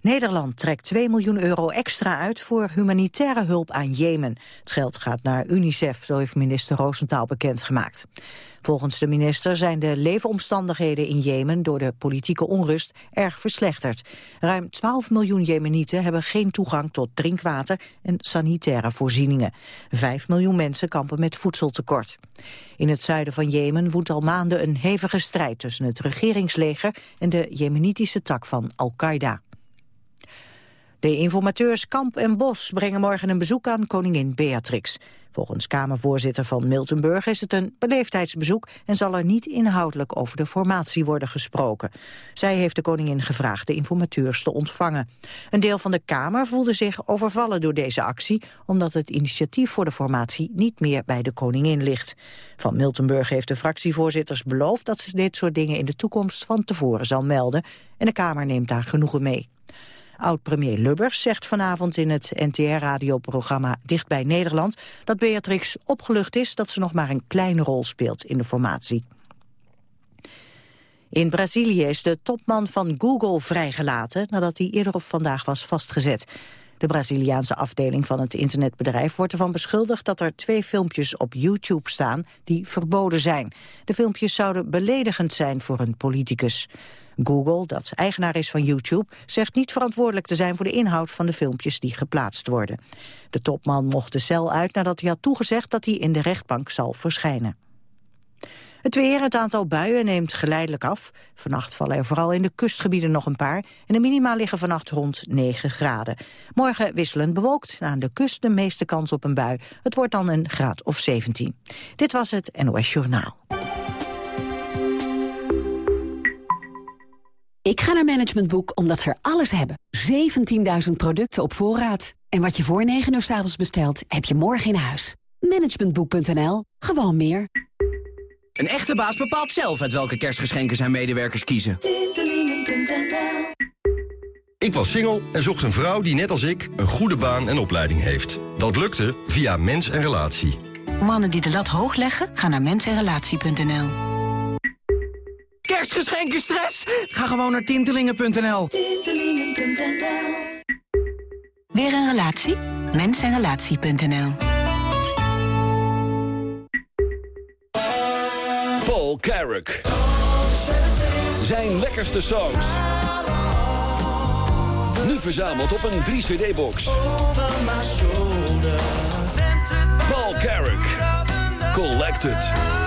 Nederland trekt 2 miljoen euro extra uit voor humanitaire hulp aan Jemen. Het geld gaat naar UNICEF, zo heeft minister Roosentaal bekendgemaakt. Volgens de minister zijn de leefomstandigheden in Jemen door de politieke onrust erg verslechterd. Ruim 12 miljoen Jemenieten hebben geen toegang tot drinkwater en sanitaire voorzieningen. 5 miljoen mensen kampen met voedseltekort. In het zuiden van Jemen woedt al maanden een hevige strijd tussen het regeringsleger en de jemenitische tak van Al-Qaeda. De informateurs Kamp en Bos brengen morgen een bezoek aan koningin Beatrix. Volgens Kamervoorzitter van Miltenburg is het een beleefdheidsbezoek... en zal er niet inhoudelijk over de formatie worden gesproken. Zij heeft de koningin gevraagd de informateurs te ontvangen. Een deel van de Kamer voelde zich overvallen door deze actie... omdat het initiatief voor de formatie niet meer bij de koningin ligt. Van Miltenburg heeft de fractievoorzitters beloofd... dat ze dit soort dingen in de toekomst van tevoren zal melden... en de Kamer neemt daar genoegen mee. Oud-premier Lubbers zegt vanavond in het NTR-radioprogramma Dicht bij Nederland dat Beatrix opgelucht is dat ze nog maar een kleine rol speelt in de formatie. In Brazilië is de topman van Google vrijgelaten nadat hij eerder op vandaag was vastgezet. De Braziliaanse afdeling van het internetbedrijf wordt ervan beschuldigd dat er twee filmpjes op YouTube staan die verboden zijn. De filmpjes zouden beledigend zijn voor een politicus. Google, dat eigenaar is van YouTube, zegt niet verantwoordelijk te zijn voor de inhoud van de filmpjes die geplaatst worden. De topman mocht de cel uit nadat hij had toegezegd dat hij in de rechtbank zal verschijnen. Het weer, het aantal buien neemt geleidelijk af. Vannacht vallen er vooral in de kustgebieden nog een paar... en de minima liggen vannacht rond 9 graden. Morgen wisselend bewolkt, aan de kust de meeste kans op een bui. Het wordt dan een graad of 17. Dit was het NOS Journaal. Ik ga naar Management Boek omdat ze er alles hebben. 17.000 producten op voorraad. En wat je voor 9 uur s avonds bestelt, heb je morgen in huis. Managementboek.nl. Gewoon meer. Een echte baas bepaalt zelf uit welke kerstgeschenken zijn medewerkers kiezen. Ik was single en zocht een vrouw die net als ik een goede baan en opleiding heeft. Dat lukte via Mens en Relatie. Mannen die de lat hoog leggen, gaan naar mensenrelatie.nl. Kerstgeschenken stress? Ga gewoon naar tintelingen.nl. Tintelingen.nl Weer een relatie? Mensenrelatie.nl Paul Carrick. Zijn lekkerste songs. Nu verzameld op een 3-cd-box. Paul Carrick. Collected.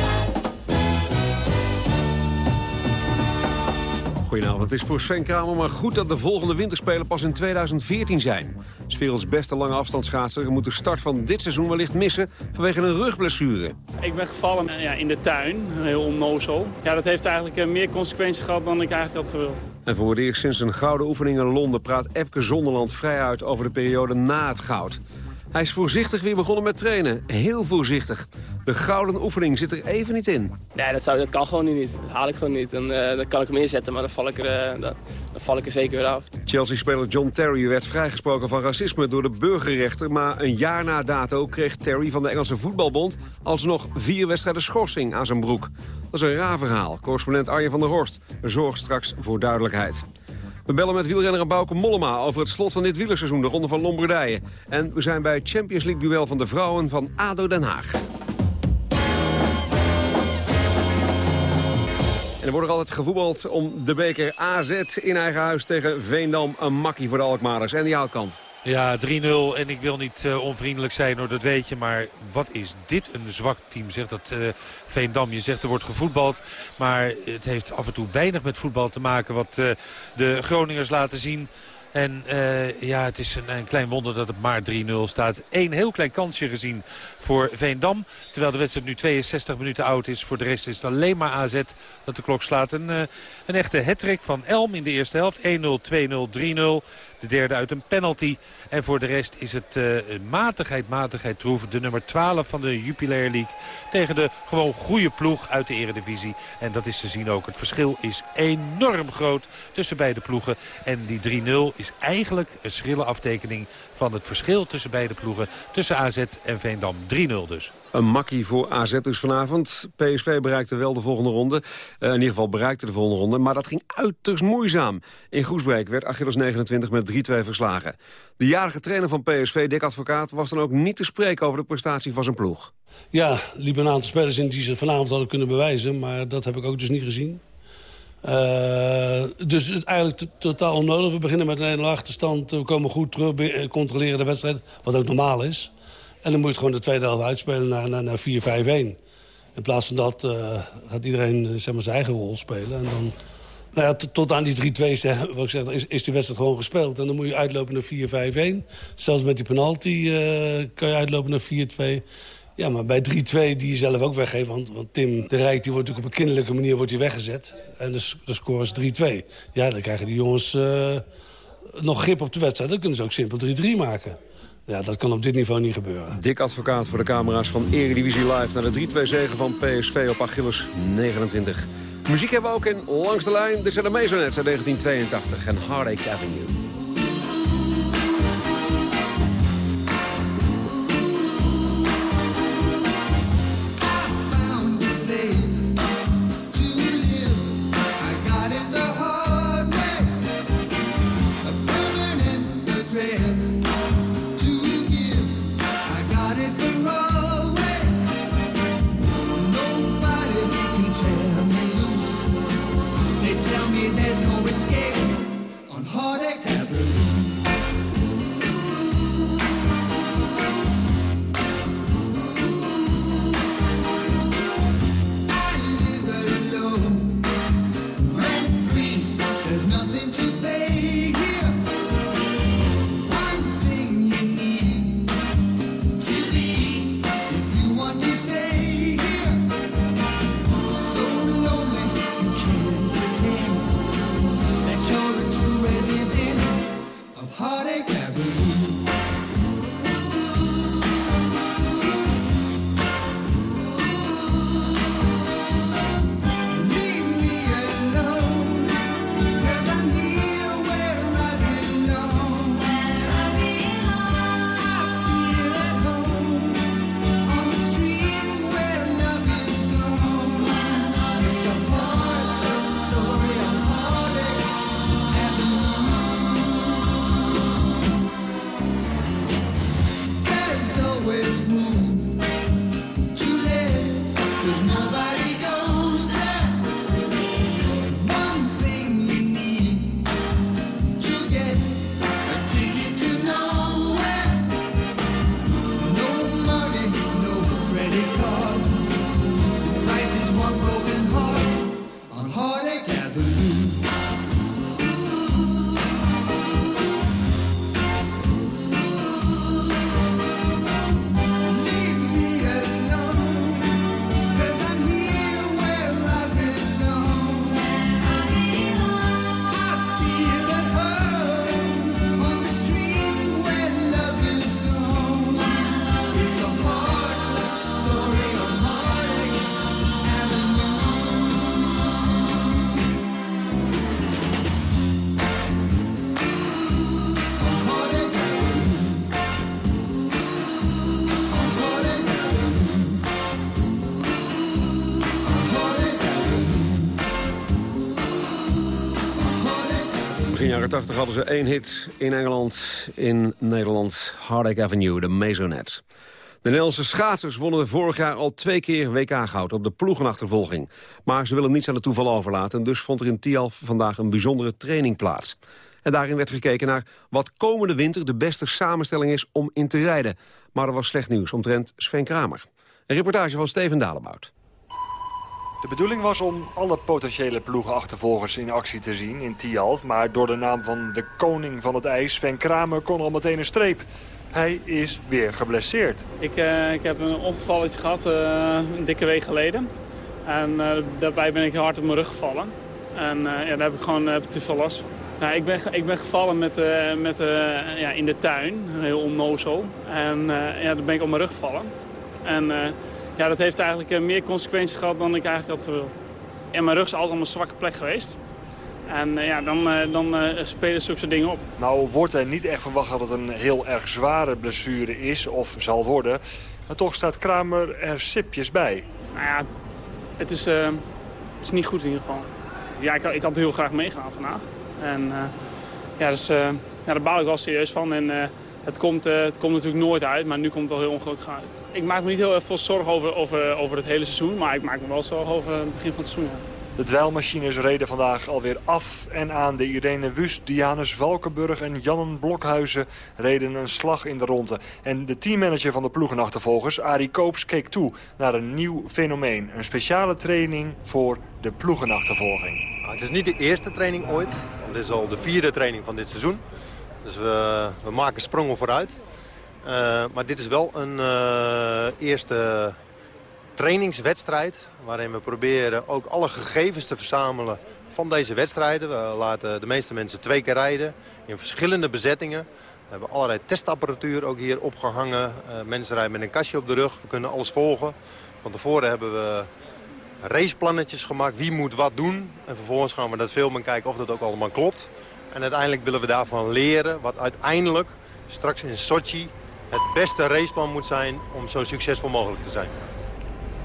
Goedenavond, het is voor Sven Kramer maar goed dat de volgende winterspelen pas in 2014 zijn. Is werelds beste lange afstandsschaatser moet de start van dit seizoen wellicht missen vanwege een rugblessure. Ik ben gevallen eh, ja, in de tuin, heel onnozel. Ja, dat heeft eigenlijk eh, meer consequenties gehad dan ik eigenlijk had gewild. En voor het eerst sinds een gouden oefening in Londen praat Epke Zonderland vrij uit over de periode na het goud. Hij is voorzichtig weer begonnen met trainen. Heel voorzichtig. De gouden oefening zit er even niet in. Nee, dat, zou, dat kan gewoon niet. Dat haal ik gewoon niet. En, uh, dan kan ik hem inzetten, maar dan val ik er, uh, dan, dan, val ik er zeker weer af. Chelsea-speler John Terry werd vrijgesproken van racisme door de burgerrechter. Maar een jaar na dato kreeg Terry van de Engelse voetbalbond... alsnog vier wedstrijden schorsing aan zijn broek. Dat is een raar verhaal. Correspondent Arjen van der Horst zorgt straks voor duidelijkheid. We bellen met wielrenner Bauke Mollema over het slot van dit wielerseizoen, de Ronde van Lombardije. En we zijn bij het Champions League duel van de vrouwen van ADO Den Haag. En er wordt altijd gevoetbald om de beker AZ in eigen huis tegen Veendam. Een makkie voor de Alkmaarders en die Houtkamp. Ja, 3-0 en ik wil niet uh, onvriendelijk zijn hoor, dat weet je. Maar wat is dit een zwak team, zegt dat uh, Veendam. Je zegt er wordt gevoetbald, maar het heeft af en toe weinig met voetbal te maken... wat uh, de Groningers laten zien. En ja, het is een, een, klein wonder dat het maar 3-0 staat. Eén heel klein kansje gezien voor Veendam. Terwijl de wedstrijd nu 62 minuten oud is. Voor de rest is het alleen maar AZ dat de klok slaat. Een, uh, een echte hattrick van Elm in de eerste helft. 1-0, 2-0, 3-0. De derde uit een penalty. En voor de rest is het uh, matigheid, matigheid troef. De nummer 12 van de Jupiler League. Tegen de gewoon goede ploeg uit de eredivisie. En dat is te zien ook. Het verschil is enorm groot tussen beide ploegen. En die 3-0 is eigenlijk een schrille aftekening van het verschil tussen beide ploegen. Tussen AZ en Veendam. 3-0 dus. Een makkie voor AZ dus vanavond. PSV bereikte wel de volgende ronde. Uh, in ieder geval bereikte de volgende ronde. Maar dat ging uiterst moeizaam. In Groesbeek werd Achilles 29 met 3-2 verslagen. De jarige trainer van PSV, Dick Advocaat... was dan ook niet te spreken over de prestatie van zijn ploeg. Ja, liepen een aantal spelers in die ze vanavond hadden kunnen bewijzen. Maar dat heb ik ook dus niet gezien. Uh, dus het eigenlijk totaal onnodig. We beginnen met een 1 achterstand. We komen goed terug, controleren de wedstrijd. Wat ook normaal is. En dan moet je gewoon de tweede helft uitspelen naar, naar, naar 4-5-1. In plaats van dat uh, gaat iedereen zeg maar, zijn eigen rol spelen. En dan, nou ja, tot aan die 3-2 zeggen, wat zeg, is, is die wedstrijd gewoon gespeeld. En dan moet je uitlopen naar 4-5-1. Zelfs met die penalty uh, kan je uitlopen naar 4-2. Ja, maar bij 3-2 die je zelf ook weggeeft. Want, want Tim de Rijk die wordt natuurlijk op een kinderlijke manier wordt weggezet. En de, de score is 3-2. Ja, dan krijgen die jongens uh, nog grip op de wedstrijd. Dan kunnen ze ook simpel 3-3 maken. Ja, dat kan op dit niveau niet gebeuren. Dik advocaat voor de camera's van Eredivisie Live... naar de 3-2 zegen van PSV op Achilles 29. Muziek hebben we ook in Langs de Lijn. Dit zijn de Mezonets uit 1982 en Heartache Avenue. 80 hadden ze één hit in Engeland, in Nederland. Heartache Avenue, de Maisonette. De Nederlandse schaatsers wonnen vorig jaar al twee keer WK-goud op de ploegenachtervolging. Maar ze willen niets aan de toeval overlaten, dus vond er in Tialf vandaag een bijzondere training plaats. En daarin werd gekeken naar wat komende winter de beste samenstelling is om in te rijden. Maar er was slecht nieuws omtrent Sven Kramer. Een reportage van Steven Dalebout. De bedoeling was om alle potentiële ploegenachtervolgers in actie te zien in Tialf. Maar door de naam van de koning van het ijs, Sven Kramer, kon al meteen een streep. Hij is weer geblesseerd. Ik, uh, ik heb een ongevalletje gehad uh, een dikke week geleden. En uh, daarbij ben ik hard op mijn rug gevallen. En ja, daar heb ik gewoon te veel last van. Nou, ik, ben, ik ben gevallen met, met, ja, in de tuin, heel onnozel. En ja, daar ben ik op mijn rug gevallen. En ja, dat heeft eigenlijk meer consequenties gehad dan ik eigenlijk had gewild. En mijn rug is altijd een zwakke plek geweest. En uh, ja, dan, uh, dan uh, spelen zulke dingen op. Nou wordt er niet echt verwacht dat het een heel erg zware blessure is of zal worden. Maar toch staat Kramer er sipjes bij. Nou ja, het is, het is niet goed in ieder geval. Ja, ik, ik had heel graag meegaan vandaag. En ja, dus, ja, daar baal ik wel serieus van. En het, komt, het komt natuurlijk nooit uit, maar nu komt het wel heel ongelukkig uit. Ik maak me niet heel erg veel zorgen over, over, over het hele seizoen, maar ik maak me wel zorgen over het begin van het seizoen. De dweilmachines reden vandaag alweer af en aan. De Irene Wust, Dianus Valkenburg en Jannen Blokhuizen reden een slag in de ronde. En de teammanager van de ploegenachtervolgers, Arie Koops, keek toe naar een nieuw fenomeen. Een speciale training voor de ploegenachtervolging. Nou, het is niet de eerste training ooit, want het is al de vierde training van dit seizoen. Dus we, we maken sprongen vooruit. Uh, maar dit is wel een uh, eerste trainingswedstrijd... waarin we proberen ook alle gegevens te verzamelen van deze wedstrijden. We laten de meeste mensen twee keer rijden in verschillende bezettingen. We hebben allerlei testapparatuur ook hier opgehangen. Uh, mensen rijden met een kastje op de rug. We kunnen alles volgen. Van tevoren hebben we raceplannetjes gemaakt. Wie moet wat doen. En vervolgens gaan we dat filmen en kijken of dat ook allemaal klopt. En uiteindelijk willen we daarvan leren wat uiteindelijk straks in Sochi het beste raceplan moet zijn om zo succesvol mogelijk te zijn.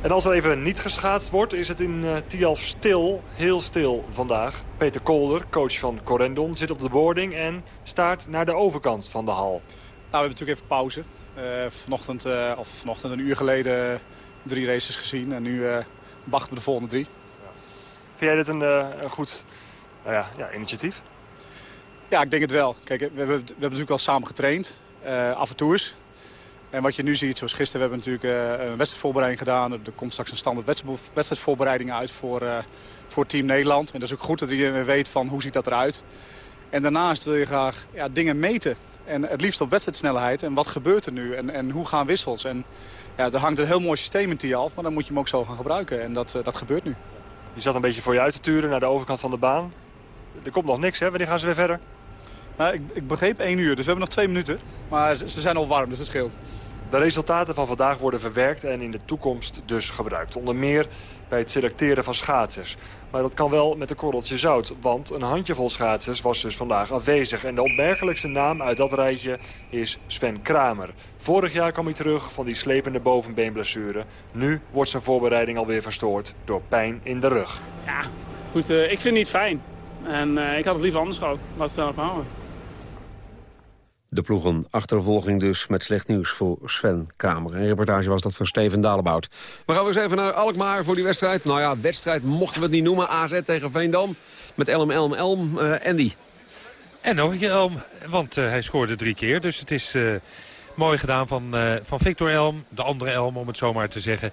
En als er even niet geschaatst wordt, is het in uh, Tialf stil, heel stil vandaag. Peter Kolder, coach van Corendon, zit op de boarding en staart naar de overkant van de hal. Nou, we hebben natuurlijk even pauze. Uh, vanochtend, uh, of vanochtend een uur geleden drie races gezien en nu wachten we de volgende drie. Ja. Vind jij dit een, een goed nou ja, ja, initiatief? Ja, ik denk het wel. Kijk, we hebben, we hebben natuurlijk al samen getraind, af en toe eens. En wat je nu ziet, zoals gisteren, we hebben natuurlijk uh, een wedstrijdvoorbereiding gedaan. Er komt straks een standaard wedstrijdvoorbereiding uit voor, uh, voor Team Nederland. En dat is ook goed dat iedereen weet van hoe ziet dat eruit. En daarnaast wil je graag ja, dingen meten. En het liefst op wedstrijdsnelheid. En wat gebeurt er nu? En, en hoe gaan wissels? En ja, er hangt een heel mooi systeem in TIAF, maar dan moet je hem ook zo gaan gebruiken. En dat, dat gebeurt nu. Je zat een beetje voor je uit te turen naar de overkant van de baan. Er komt nog niks, hè? Wanneer gaan ze weer verder? Nou, ik, ik begreep één uur, dus we hebben nog twee minuten. Maar ze, ze zijn al warm, dus het scheelt. De resultaten van vandaag worden verwerkt en in de toekomst dus gebruikt. Onder meer bij het selecteren van schaatsers. Maar dat kan wel met een korreltje zout, want een handjevol schaatsers was dus vandaag afwezig. En de opmerkelijkste naam uit dat rijtje is Sven Kramer. Vorig jaar kwam hij terug van die slepende bovenbeenblessure. Nu wordt zijn voorbereiding alweer verstoord door pijn in de rug. Ja, goed, uh, ik vind het niet fijn. En uh, ik had het liever anders gehad. Laat het daarop houden. De ploegen achtervolging dus met slecht nieuws voor Sven Kramer. Een reportage was dat van Steven Dalebout. We gaan eens even naar Alkmaar voor die wedstrijd. Nou ja, wedstrijd mochten we het niet noemen. AZ tegen Veendam met Elm, Elm, Elm. Uh, Andy. En nog een keer Elm, want uh, hij scoorde drie keer. Dus het is uh, mooi gedaan van, van Victor Elm. De andere Elm, om het zo maar te zeggen.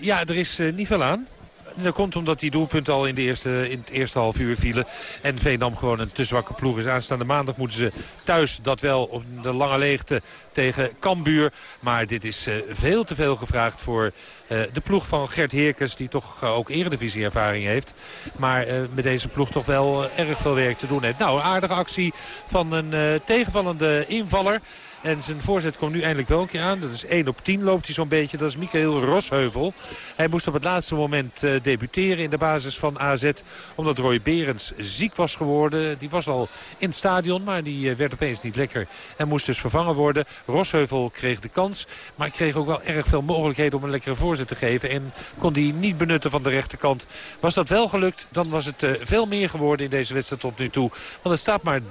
ja, er is niet veel aan. Dat komt omdat die doelpunten al in, de eerste, in het eerste half uur vielen. En Veendam gewoon een te zwakke ploeg is. Aanstaande maandag moeten ze thuis dat wel op de lange leegte tegen Cambuur. Maar dit is uh, veel te veel gevraagd voor uh, de ploeg van Gert Heerkens. Die toch uh, ook eredivisie-ervaring heeft. Maar met deze ploeg toch wel erg veel werk te doen heeft. Nou, een aardige actie van een tegenvallende invaller. En zijn voorzet komt nu eindelijk wel een keer aan. Dat is 1 op 10 loopt hij zo'n beetje. Dat is Michael Rosheuvel. Hij moest op het laatste moment uh, debuteren in de basis van AZ. Omdat Roy Berends ziek was geworden. Die was al in het stadion, maar die uh, werd opeens niet lekker. En moest dus vervangen worden. Rosheuvel kreeg de kans. Maar kreeg ook wel erg veel mogelijkheden om een lekkere voorzet te geven. En kon die niet benutten van de rechterkant. Was dat wel gelukt, dan was het uh, veel meer geworden in deze wedstrijd tot nu toe. Want het staat maar 3-0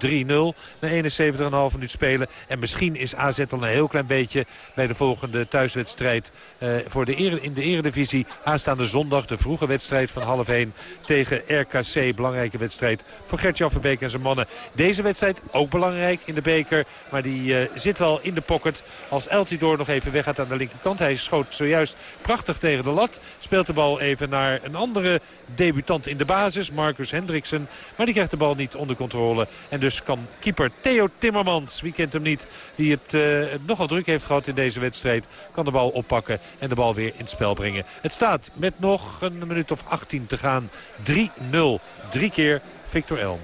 na 71,5 minuut spelen. En misschien Misschien is AZ al een heel klein beetje bij de volgende thuiswedstrijd uh, voor de in de eredivisie. Aanstaande zondag de vroege wedstrijd van half 1 tegen RKC. Belangrijke wedstrijd voor Gert-Jan Verbeek en zijn mannen. Deze wedstrijd ook belangrijk in de beker. Maar die uh, zit wel in de pocket als Eltidoor nog even weggaat aan de linkerkant. Hij schoot zojuist prachtig tegen de lat. Speelt de bal even naar een andere debutant in de basis, Marcus Hendriksen. Maar die krijgt de bal niet onder controle. En dus kan keeper Theo Timmermans, wie kent hem niet, die uh, nogal druk heeft gehad in deze wedstrijd, kan de bal oppakken en de bal weer in het spel brengen. Het staat met nog een minuut of 18 te gaan. 3-0. Drie keer Victor Elm.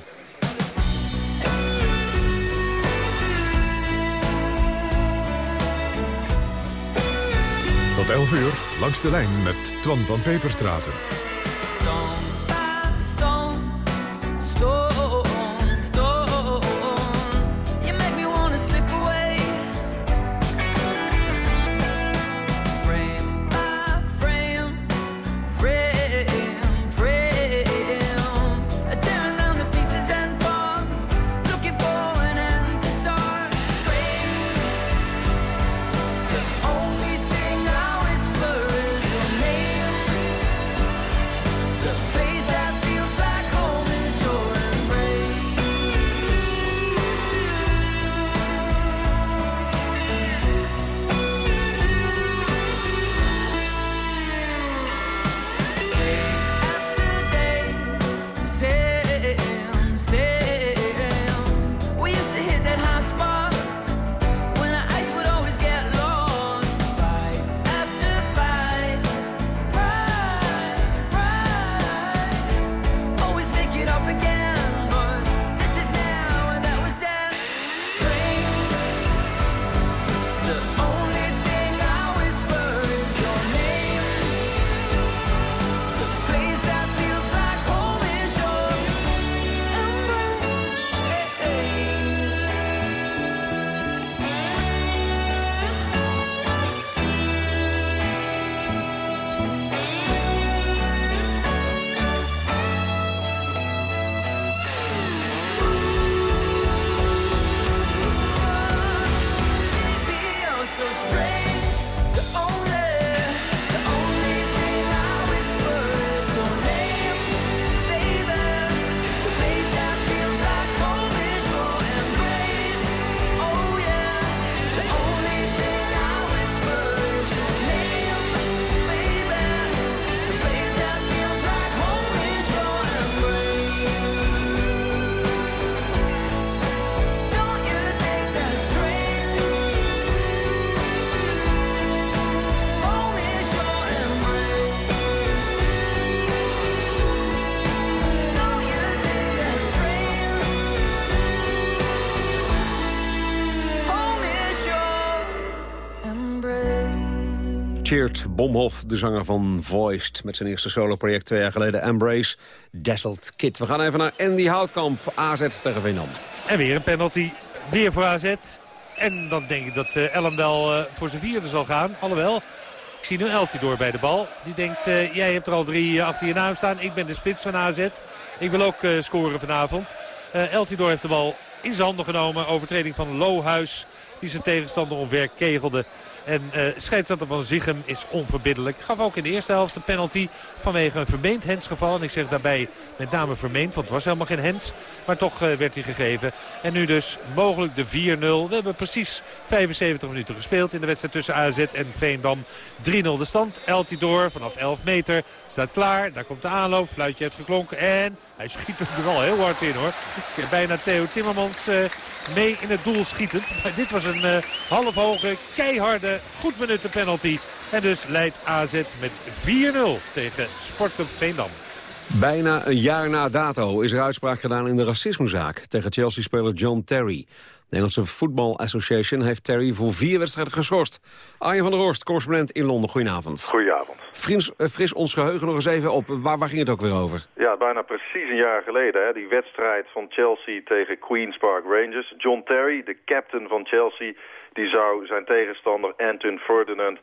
Tot 11 uur, langs de lijn met Twan van Peperstraten. Cheert Bomhoff, de zanger van Voiced... met zijn eerste soloproject twee jaar geleden, Embrace, Dazzled Kid. We gaan even naar Andy Houtkamp, AZ tegen Veenam. En weer een penalty, weer voor AZ. En dan denk ik dat uh, Ellen wel uh, voor zijn vierde zal gaan. Alhoewel, ik zie nu door bij de bal. Die denkt, uh, jij hebt er al drie achter je naam staan. Ik ben de spits van AZ. Ik wil ook scoren vanavond. Uh, Eltidoor heeft de bal in zijn handen genomen. Overtreding van Lohuis, die zijn tegenstander omver kegelde. En uh, scheidsrechter van Zichem is onverbiddelijk. Gaf ook in de eerste helft een penalty vanwege een vermeend hensgeval. En ik zeg daarbij met name vermeend, want het was helemaal geen hens. Maar toch uh, werd hij gegeven. En nu dus mogelijk de 4-0. We hebben precies 75 minuten gespeeld in de wedstrijd tussen AZ en Veendam. 3-0 de stand. Eltidoor vanaf 11 meter staat klaar. Daar komt de aanloop. Fluitje heeft geklonken. En hij schiet er wel heel hard in hoor. Bijna Theo Timmermans uh, mee in het doel schietend. Maar dit was een uh, halfhoge, keiharde, goed benutte penalty. En dus leidt AZ met 4-0 tegen Sportclub Veendam. Bijna een jaar na dato is er uitspraak gedaan in de racismezaak tegen Chelsea-speler John Terry. De Engelse Football Association heeft Terry voor vier wedstrijden geschorst. Arjen van der Horst, correspondent in Londen. Goedenavond. Goedenavond. Fris, uh, fris ons geheugen nog eens even op. Waar, waar, ging het ook weer over? Ja, bijna precies een jaar geleden. Hè, die wedstrijd van Chelsea tegen Queen's Park Rangers. John Terry, de captain van Chelsea, die zou zijn tegenstander Anton Ferdinand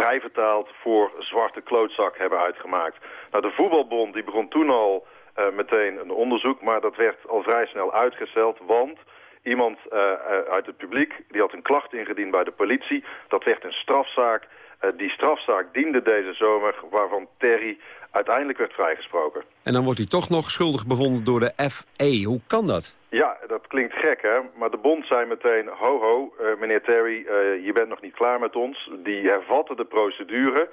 vrij vertaald voor zwarte klootzak hebben uitgemaakt. Nou, de voetbalbond die begon toen al uh, meteen een onderzoek, maar dat werd al vrij snel uitgesteld, want Iemand uh, uit het publiek die had een klacht ingediend bij de politie. Dat werd een strafzaak. Die strafzaak diende deze zomer waarvan Terry uiteindelijk werd vrijgesproken. En dan wordt hij toch nog schuldig bevonden door de FE. Hoe kan dat? Ja, dat klinkt gek, hè? Maar de bond zei meteen, ho ho, uh, meneer Terry, uh, je bent nog niet klaar met ons. Die hervatten de procedure.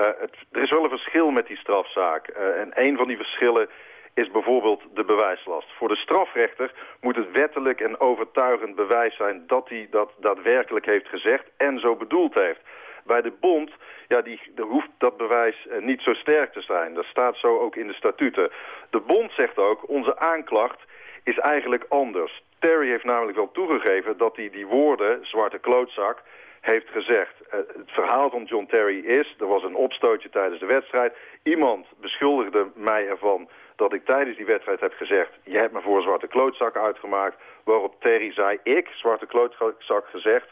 Uh, het, er is wel een verschil met die strafzaak. en een van die verschillen is bijvoorbeeld de bewijslast. Voor de strafrechter moet het wettelijk en overtuigend bewijs zijn... dat hij dat daadwerkelijk heeft gezegd en zo bedoeld heeft. Bij de bond ja, die, hoeft dat bewijs niet zo sterk te zijn. Dat staat zo ook in de statuten. De bond zegt ook, onze aanklacht is eigenlijk anders. Terry heeft namelijk wel toegegeven dat hij die woorden, zwarte klootzak, heeft gezegd. Uh, het verhaal van John Terry is, er was een opstootje tijdens de wedstrijd. Iemand beschuldigde mij ervan dat ik tijdens die wedstrijd heb gezegd... je hebt me voor zwarte klootzak uitgemaakt. Waarop Terry zei, ik, zwarte klootzak gezegd...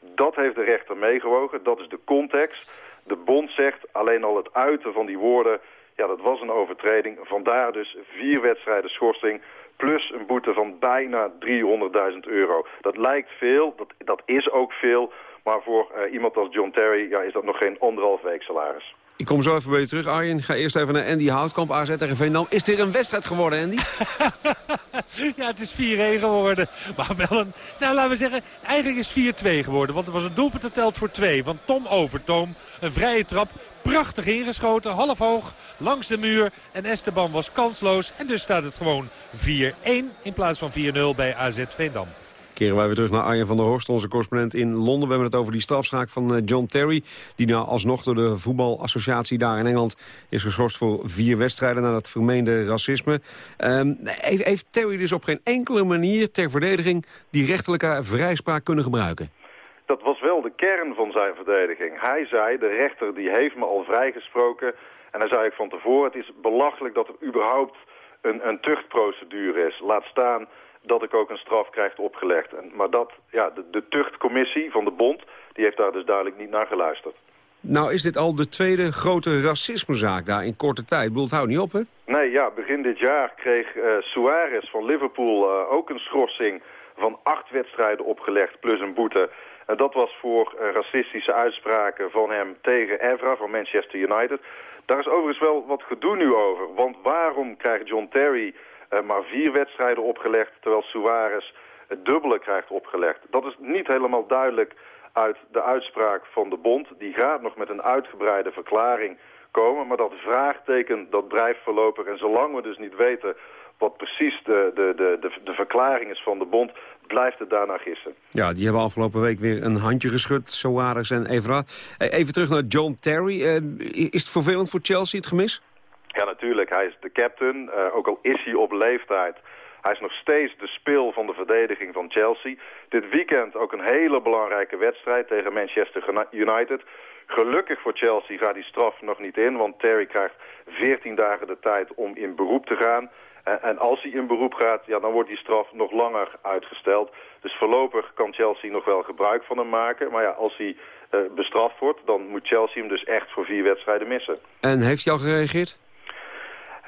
dat heeft de rechter meegewogen, dat is de context. De bond zegt, alleen al het uiten van die woorden... ja, dat was een overtreding. Vandaar dus vier wedstrijden schorsing plus een boete van bijna 300.000 euro. Dat lijkt veel, dat, dat is ook veel... maar voor uh, iemand als John Terry ja, is dat nog geen anderhalf week salaris. Ik kom zo even bij je terug, Arjen. Ga eerst even naar Andy Houtkamp, AZ tegen Veendam. Is dit een wedstrijd geworden, Andy? ja, het is 4-1 geworden. Maar wel een... Nou, laten we zeggen, eigenlijk is 4-2 geworden. Want er was een doelpunt dat telt voor 2. Van Tom Overtoom, een vrije trap. Prachtig ingeschoten, half hoog, langs de muur. En Esteban was kansloos. En dus staat het gewoon 4-1 in plaats van 4-0 bij AZ Veendam. Keren wij weer terug naar Arjen van der Horst, onze correspondent in Londen. We hebben het over die strafschaak van eh, John Terry... die nou alsnog door de voetbalassociatie daar in Engeland... is geschorst voor vier wedstrijden na dat vermeende racisme. Um, heeft Terry dus op geen enkele manier ter verdediging... die rechterlijke vrijspraak kunnen gebruiken? Dat was wel de kern van zijn verdediging. Hij zei, de rechter die heeft me al vrijgesproken... en hij zei ik van tevoren, het is belachelijk dat er überhaupt een, een tuchtprocedure is. Laat staan dat ik ook een straf krijg opgelegd. En, maar dat, ja, de, de tuchtcommissie van de bond, die heeft daar dus duidelijk niet naar geluisterd. Nou is dit al de tweede grote racismezaak daar in korte tijd. Ik bedoel, het houdt niet op, hè? Nee, ja, begin dit jaar kreeg uh, Suarez van Liverpool uh, ook een schorsing van acht wedstrijden opgelegd plus een boete. En dat was voor uh, racistische uitspraken van hem tegen Evra van Manchester United. Daar is overigens wel wat gedoe nu over. Want waarom krijgt John Terry maar vier wedstrijden opgelegd... terwijl Suarez het dubbele krijgt opgelegd. Dat is niet helemaal duidelijk uit de uitspraak van de bond. Die gaat nog met een uitgebreide verklaring komen. Maar dat vraagteken, dat blijft voorlopig. En zolang we dus niet weten wat precies de, de, de, de, de verklaring is van de bond, blijft het daarna gissen. Ja, die hebben afgelopen week weer een handje geschud, Soares en Evra. Eh, even terug naar John Terry. Uh, is het vervelend voor Chelsea, het gemis? Ja, natuurlijk. Hij is de captain, uh, ook al is hij op leeftijd. Hij is nog steeds de speel van de verdediging van Chelsea. Dit weekend ook een hele belangrijke wedstrijd tegen Manchester United. Gelukkig voor Chelsea gaat die straf nog niet in, want Terry krijgt 14 dagen de tijd om in beroep te gaan. En, en als hij in beroep gaat, ja, dan wordt die straf nog langer uitgesteld. Dus voorlopig kan Chelsea nog wel gebruik van hem maken. Maar ja, als hij uh, bestraft wordt, dan moet Chelsea hem dus echt voor vier wedstrijden missen. En heeft hij al gereageerd?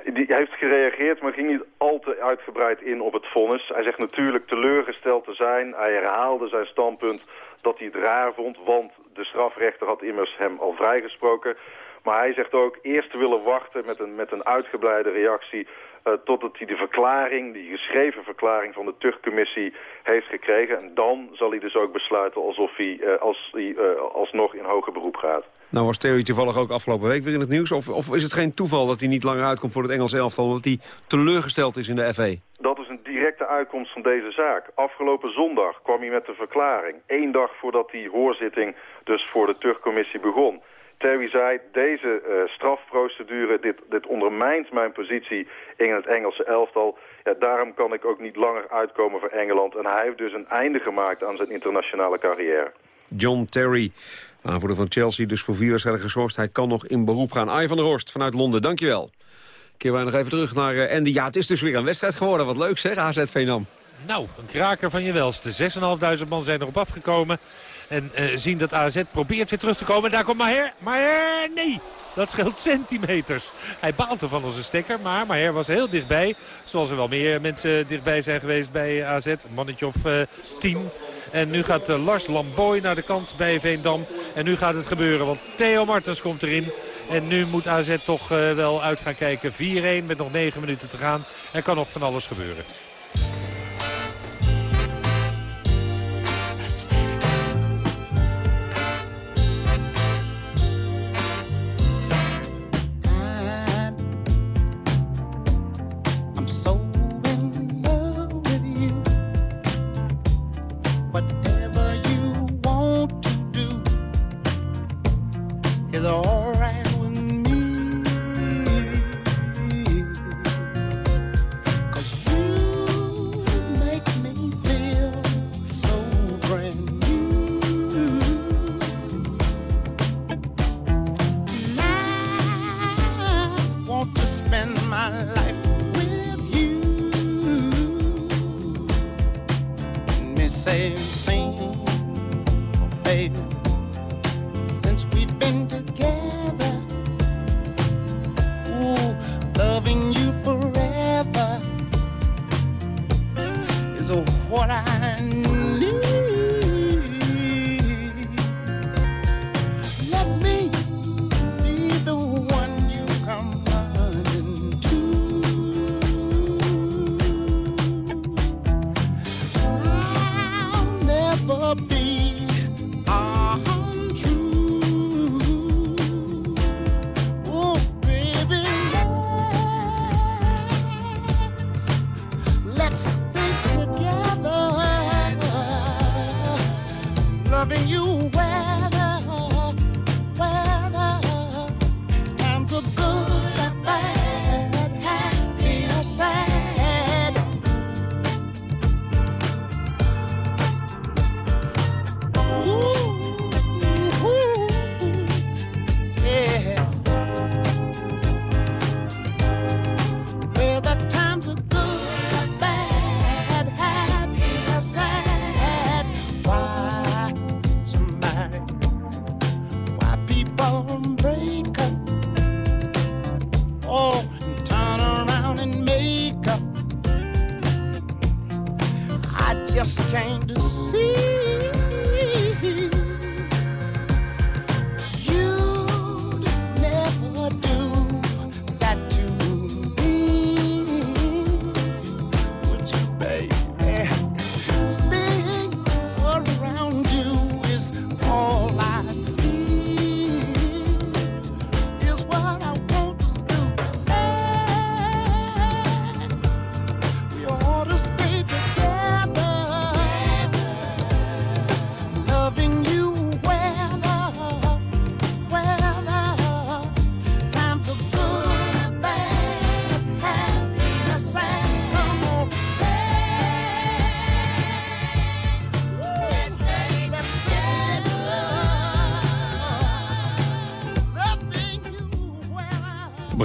Die heeft gereageerd, maar ging niet al te uitgebreid in op het vonnis. Hij zegt natuurlijk teleurgesteld te zijn. Hij herhaalde zijn standpunt dat hij het raar vond, want de strafrechter had immers hem al vrijgesproken. Maar hij zegt ook eerst te willen wachten met een, met een uitgebreide reactie... Uh, totdat hij de verklaring, die geschreven verklaring van de tuchtcommissie heeft gekregen. En dan zal hij dus ook besluiten alsof hij, uh, als hij uh, alsnog in hoger beroep gaat. Nou was Terry toevallig ook afgelopen week weer in het nieuws. Of, of is het geen toeval dat hij niet langer uitkomt voor het Engelse elftal... omdat hij teleurgesteld is in de FA? Dat is een directe uitkomst van deze zaak. Afgelopen zondag kwam hij met de verklaring. Eén dag voordat die hoorzitting dus voor de tuchtcommissie begon. Terry zei, deze uh, strafprocedure, dit, dit ondermijnt mijn positie in het Engelse elftal. Ja, daarom kan ik ook niet langer uitkomen voor Engeland. En hij heeft dus een einde gemaakt aan zijn internationale carrière. John Terry, aanvoerder van Chelsea, dus voor vier wedstrijden geschorst. Hij kan nog in beroep gaan. Arjen van der Horst vanuit Londen, dankjewel. Keer wij nog even terug naar uh, Andy. Ja, het is dus weer een wedstrijd geworden. Wat leuk zeg, AZ Veenam. Nou, een kraker van je welste. 6.500 man zijn erop afgekomen. En uh, zien dat AZ probeert weer terug te komen. Daar komt Maher. Maher, nee. Dat scheelt centimeters. Hij baalt ervan als een stekker. Maar Maher was heel dichtbij. Zoals er wel meer mensen dichtbij zijn geweest bij AZ. Een mannetje of uh, tien. En nu gaat uh, Lars Lamboy naar de kant bij Veendam. En nu gaat het gebeuren. Want Theo Martens komt erin. En nu moet AZ toch uh, wel uit gaan kijken. 4-1 met nog 9 minuten te gaan. Er kan nog van alles gebeuren. for me.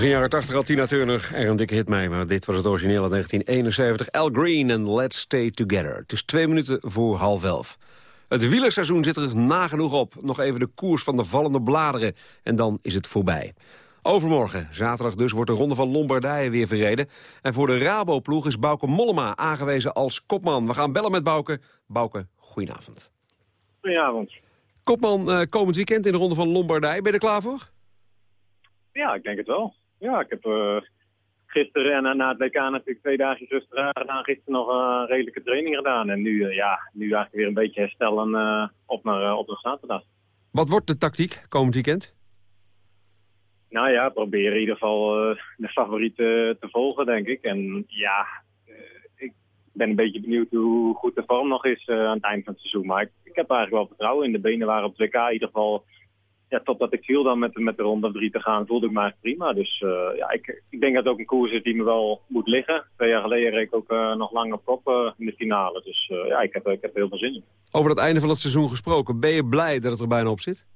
Begin jaren 80 had Tina Turner er een dikke hit mee, maar dit was het origineel uit 1971. Al Green en Let's Stay Together. Het is twee minuten voor half elf. Het wielerseizoen zit er nagenoeg op. Nog even de koers van de vallende bladeren en dan is het voorbij. Overmorgen, zaterdag dus, wordt de Ronde van Lombardije weer verreden. En voor de Rabo-ploeg is Bouke Mollema aangewezen als kopman. We gaan bellen met Bouke. Bouke, goedenavond. Goedenavond. Kopman, uh, komend weekend in de Ronde van Lombardije. Ben je er klaar voor? Ja, ik denk het wel. Ja, ik heb uh, gisteren en na het WK natuurlijk twee dagen rustig gedaan. Gisteren nog een redelijke training gedaan. En nu, uh, ja, nu eigenlijk weer een beetje herstellen op, naar, op naar zaterdag. Wat wordt de tactiek komend weekend? Nou ja, proberen in ieder geval de favorieten te volgen, denk ik. En ja, ik ben een beetje benieuwd hoe goed de vorm nog is aan het eind van het seizoen. Maar ik, ik heb eigenlijk wel vertrouwen in. De benen waren op het WK in ieder geval ja, totdat ik viel dan met, met de ronde drie te gaan, voelde ik me eigenlijk prima. Dus uh, ja, ik, ik denk dat het ook een koers is die me wel moet liggen. Twee jaar geleden reed ik ook uh, nog lang op kop uh, in de finale. Dus ja, ik heb, ik heb er heel veel zin in. Over het einde van het seizoen gesproken, ben je blij dat het er bijna op zit?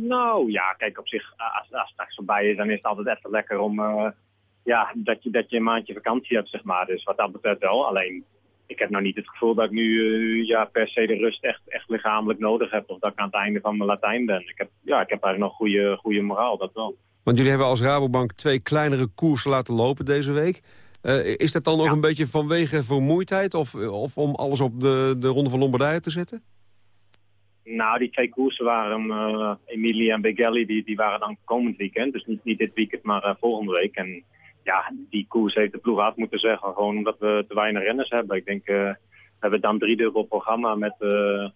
nou ja, kijk op zich, als, als het straks voorbij is, dan is het altijd even lekker om ja, dat, je, dat je een maandje vakantie hebt, zeg maar. Dus wat dat betreft wel. Alleen, ik heb nou niet het gevoel dat ik nu uh, ja, per se de rust echt, echt lichamelijk nodig heb. Of dat ik aan het einde van mijn Latijn ben. Ik heb, ja, ik heb eigenlijk nog goede, goede moraal, dat wel. Want jullie hebben als Rabobank twee kleinere koersen laten lopen deze week. Uh, is dat dan nog een beetje vanwege vermoeidheid of, of om alles op de, de Ronde van Lombardije te zetten? Nou, die twee koersen waren, uh, Emilia en Begelli, die, die waren dan komend weekend. Dus niet, niet dit weekend, maar uh, volgende week. En ja, die koers heeft de ploeg uit moeten zeggen. Gewoon omdat we te weinig renners hebben. Ik denk, uh, we hebben dan drie dubbel programma met,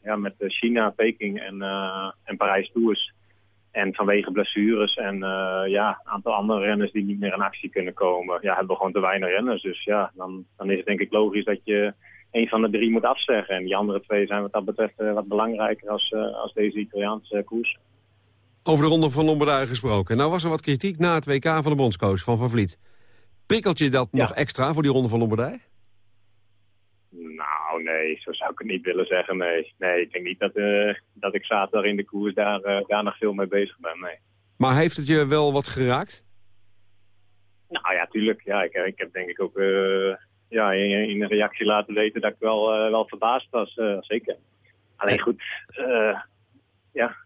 ja, met China, Peking en, en Parijs Tours. En vanwege blessures en ja, een aantal andere renners die niet meer in actie kunnen komen. Ja, hebben we gewoon te weinig renners. Dus ja, dan, dan is het denk ik logisch dat je een van de drie moet afzeggen. En die andere twee zijn wat dat betreft wat belangrijker als, als deze Italiaanse koers. Over de ronde van Lombardije gesproken. Nou was er wat kritiek na het WK van de bondscoach van Van Vliet. Prikkelt je dat nog extra voor die ronde van Lombardije? Nou, nee, zo zou ik het niet willen zeggen, nee. Nee, ik denk niet dat, uh, dat ik zaterdag in de koers daar, uh, daar nog veel mee bezig ben, nee. Maar heeft het je wel wat geraakt? Nou ja, tuurlijk. Ja, ik, ik heb denk ik ook uh, ja, in, in, een reactie laten weten dat ik wel, wel verbaasd was, zeker. Alleen goed, ja.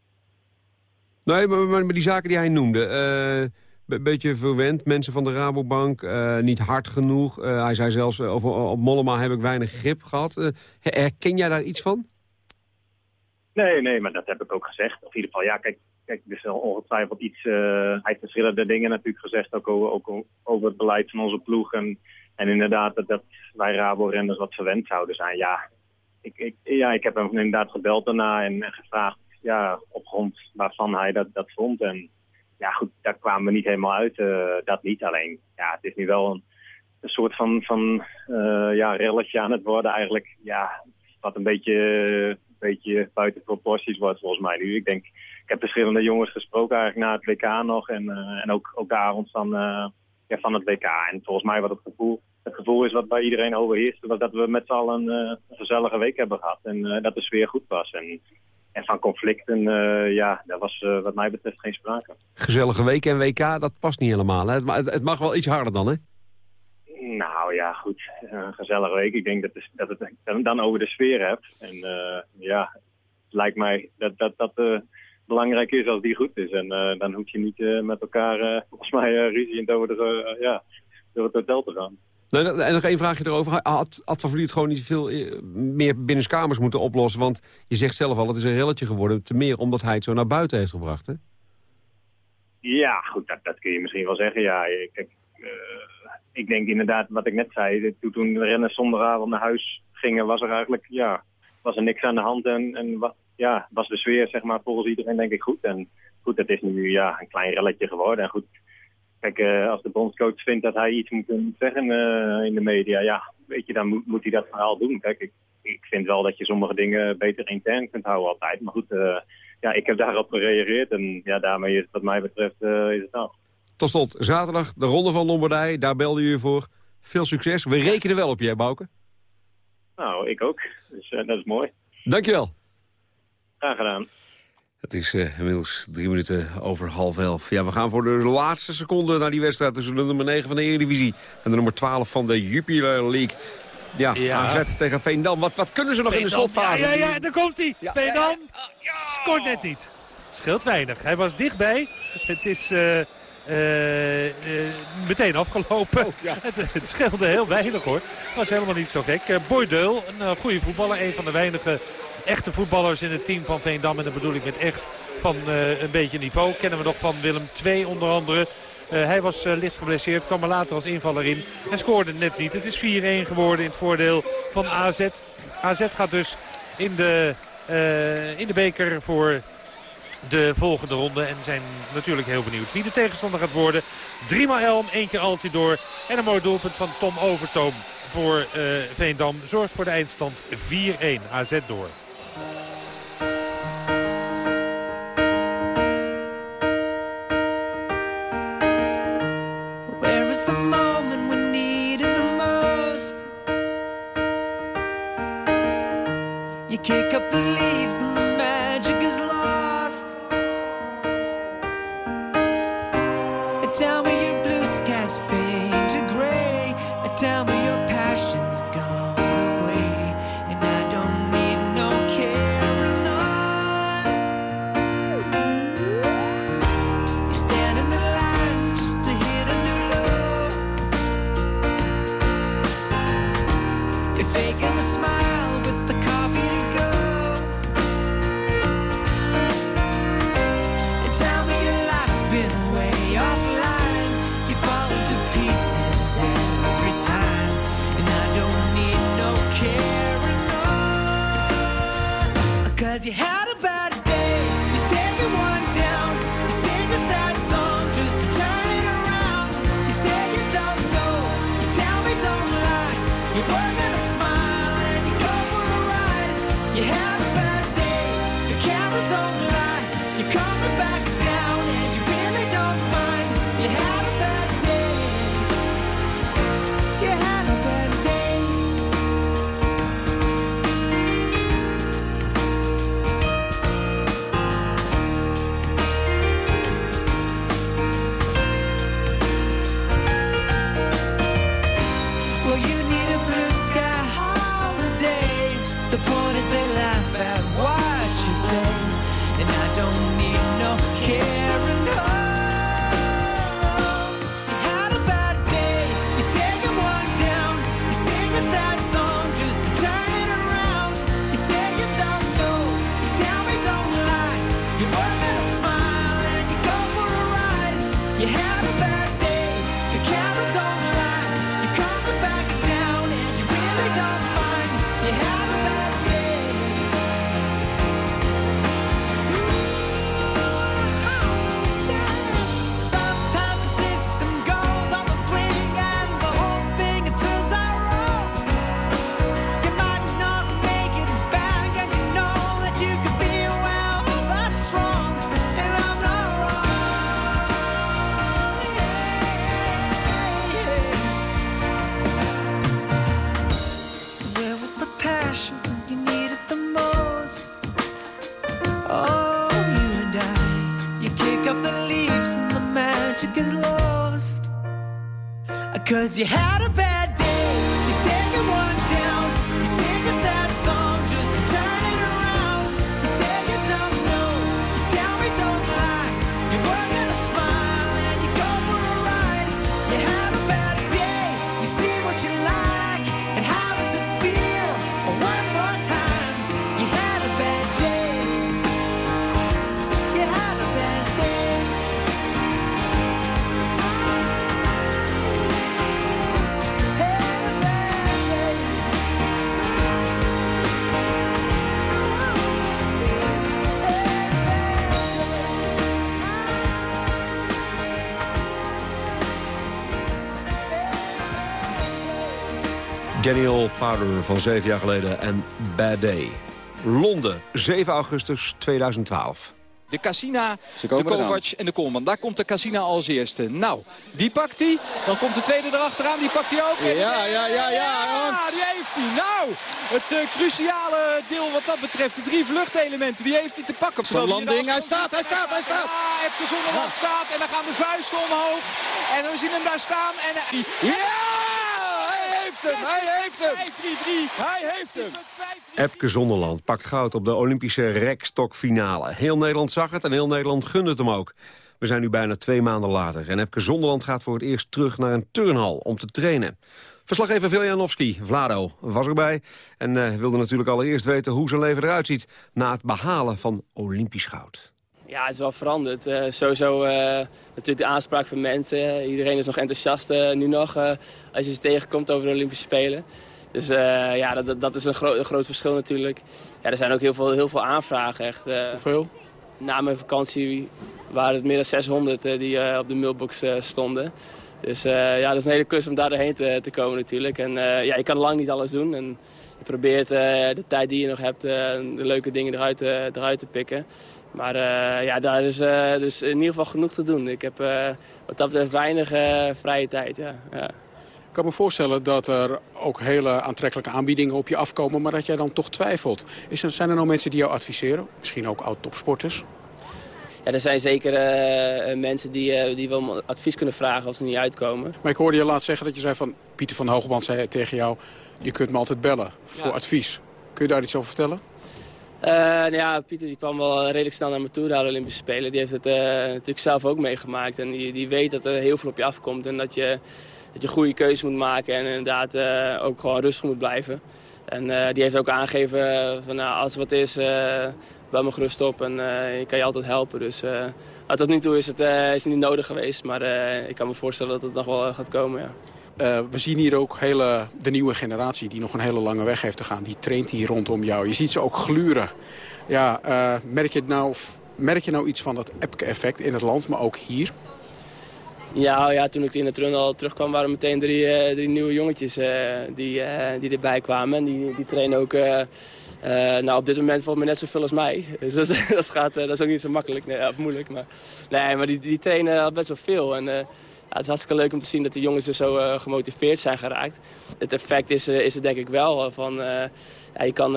Nee, maar, maar, die zaken die hij noemde... een beetje verwend, mensen van de Rabobank, uh, niet hard genoeg. Uh, hij zei zelfs, uh, over, op Mollema heb ik weinig grip gehad. herken jij daar iets van? Nee, nee, maar dat heb ik ook gezegd. Of in ieder geval, ja, kijk, kijk er is wel ongetwijfeld iets... hij heeft verschillende dingen natuurlijk gezegd, ook over, ook over het beleid van onze ploeg. En, en inderdaad dat, dat wij Rabo-renners wat verwend zouden zijn. Ja ik, ik, ja, ik heb hem inderdaad gebeld daarna en, en gevraagd ja, op grond waarvan hij dat, dat vond. En ja, goed, daar kwamen we niet helemaal uit. Uh, dat niet alleen. Ja, het is nu wel een, een soort van, van uh, ja, relletje aan het worden eigenlijk. Ja, wat een beetje, een beetje buiten proporties wordt volgens mij nu. Ik denk, ik heb verschillende jongens gesproken eigenlijk na het WK nog. En, uh, en ook, ook de avond van, ja, van het WK. En volgens mij wat het gevoel, het gevoel is wat bij iedereen overheerst... was dat we met z'n allen een gezellige week hebben gehad. En dat de sfeer goed was. En en van conflicten, uh, ja, daar was uh, wat mij betreft geen sprake. Gezellige week en WK, dat past niet helemaal. Hè? Het, het mag wel iets harder dan, hè? Nou ja, goed. Een gezellige week. Ik denk dat, het, dat het dan over de sfeer hebt. En uh, ja, het lijkt mij dat dat, dat belangrijk is als die goed is. En dan hoef je niet met elkaar, volgens mij, ruziend over, de, ja, door het hotel te gaan. Nee, en nog één vraagje erover. Had, had Van Vliet gewoon niet veel eh, meer binnenskamers moeten oplossen? Want je zegt zelf al, het is een relletje geworden. Te meer omdat hij het zo naar buiten heeft gebracht, hè? Ja, goed, dat, dat kun je misschien wel zeggen. Ja, ik denk inderdaad, wat ik net zei, toen, toen de renners zondagavond naar huis gingen, was er eigenlijk, ja, was er niks aan de hand. En, en wat, ja, was de sfeer, zeg maar, volgens iedereen denk ik goed. En goed, het is nu ja, een klein relletje geworden. En goed, Kijk, uh, als de bondscoach vindt dat hij iets moet zeggen uh, in de media, ja, weet je, dan moet, moet hij dat verhaal doen. Kijk, ik, ik vind wel dat je sommige dingen beter intern kunt houden altijd. Maar goed, uh, ja, ik heb daarop gereageerd en ja, daarmee is het wat mij betreft is het af. Tot slot, zaterdag de Ronde van Lombardij, daar belde u voor. Veel succes. We rekenen wel op je, Bouke. Nou, ik ook. Dus dat is mooi. Dankjewel. Graag gedaan. Het is uh, inmiddels drie minuten over half elf. Ja, we gaan voor de laatste seconde naar die wedstrijd... tussen de nummer 9 van de Eredivisie en de nummer 12 van de Jupiler League. Ja, ja. AZ tegen Veendam. Wat, wat kunnen ze nog Veendam. in de slotfase? Ja, ja, ja, daar komt hij. Ja. Veendam scoort net niet. Scheelt weinig. Hij was dichtbij. Het is... Uh, uh, uh, meteen afgelopen. Oh, ja. het, het, scheelde heel weinig hoor. Het was helemaal niet zo gek. Uh, een goede voetballer. Een van de weinige echte voetballers in het team van Veendam. En dat bedoel ik met echt van uh, een beetje niveau. Kennen we nog van Willem II onder andere. Uh, hij was uh, licht geblesseerd, kwam er later als invaller in. En scoorde net niet. Het is 4-1 geworden in het voordeel van AZ. AZ gaat dus in de, in de beker voor de volgende ronde. En zijn natuurlijk heel benieuwd wie de tegenstander gaat worden. Driemaal Elm, één keer Altidor. En een mooi doelpunt van Tom Overtoom voor Veendam. Zorgt voor de eindstand 4-1 AZ door. Daniel Powder van zeven jaar geleden en Bad Day. Londen, 7 augustus 2012. De Cassina, de Kovac en de Koolman. Daar komt de Cassina als eerste. Nou, die pakt hij. Dan komt de tweede erachteraan. Die pakt hij ook. En- Ja, ja, ja, ja. Ja, die heeft hij. Nou, het eh, cruciale deel wat dat betreft. De drie vluchtelementen, die heeft hij te pakken. Hij landing, hij staat, hij staat, hij staat. Ja, Epke Zonderland staat. En dan gaan de vuisten omhoog. En we zien hem daar staan. En hij... Ja! Hij heeft hem, hij heeft hem. 5-3-3. Hij heeft hem. Epke Zonderland pakt goud op de Olympische rekstokfinale. Heel Nederland zag het en heel Nederland gunde het hem ook. We zijn nu bijna twee maanden later en Epke Zonderland gaat voor het eerst terug naar een turnhal om te trainen. Verslaggever Viljanowski, Vlado, was erbij en eh, wilde natuurlijk allereerst weten hoe zijn leven eruit ziet na het behalen van Olympisch goud. Ja, het is wel veranderd. Eh, sowieso eh, natuurlijk de aanspraak van mensen. Iedereen is nog enthousiast eh, nu nog als je ze tegenkomt over de Olympische Spelen. Dus ja, dat, dat- is een, gro- een groot verschil natuurlijk. Ja, er zijn ook heel veel, heel veel aanvragen. Echt. Hoeveel? Na mijn vakantie waren het meer dan 600 eh, die op de mailbox stonden. Dus ja, dat is een hele klus om daar doorheen te, te komen natuurlijk. En ja, je kan lang niet alles doen. En je probeert de tijd die je nog hebt, de leuke dingen eruit, eruit te pikken. Maar eh, ja, daar is eh, dus in ieder geval genoeg te doen. Ik heb eh, wat dat betreft weinig vrije tijd, ja. ja. Ik kan me voorstellen dat er ook hele aantrekkelijke aanbiedingen op je afkomen... maar dat jij dan toch twijfelt. Is er, zijn er nou mensen die jou adviseren? Misschien ook oud-topsporters? Ja, er zijn zeker mensen die, eh, die wel advies kunnen vragen als ze niet uitkomen. Maar ik hoorde je laatst zeggen dat je zei van... Pieter van Hogeband zei tegen jou... je kunt me altijd bellen voor Ja. advies. Kun je daar iets over vertellen? Eh, nou ja, Pieter die kwam wel redelijk snel naar me toe, de Olympische Spelen. Die heeft het eh, natuurlijk zelf ook meegemaakt. En die, die weet dat er heel veel op je afkomt. En dat je, dat je goede keuzes moet maken. En inderdaad eh, ook gewoon rustig moet blijven. En die heeft ook aangegeven van nou, als er wat is, eh bel me gerust op. En ik kan je altijd helpen. Dus nou, tot nu toe is het, is niet nodig geweest. Maar ik kan me voorstellen dat het nog wel gaat komen, ja. Uh, we zien hier ook hele, de nieuwe generatie die nog een hele lange weg heeft te gaan. Die traint hier rondom jou. Je ziet ze ook gluren. Ja, uh, merk, je nou, merk je nou iets van dat Epke-effect in het land, maar ook hier? Ja, ja, toen ik in het run al terugkwam waren meteen drie, uh, drie nieuwe jongetjes die, die erbij kwamen. En die, die trainen ook nou, op dit moment volgens mij net zoveel als mij. Dus dat, dat, gaat, dat is ook niet zo makkelijk, nee, moeilijk. Maar, nee, maar die, die trainen al best wel veel. En, het is hartstikke leuk om te zien dat de jongens er zo uh, gemotiveerd zijn geraakt. Het effect is, uh, is er denk ik wel. Van, uh, ja, je kan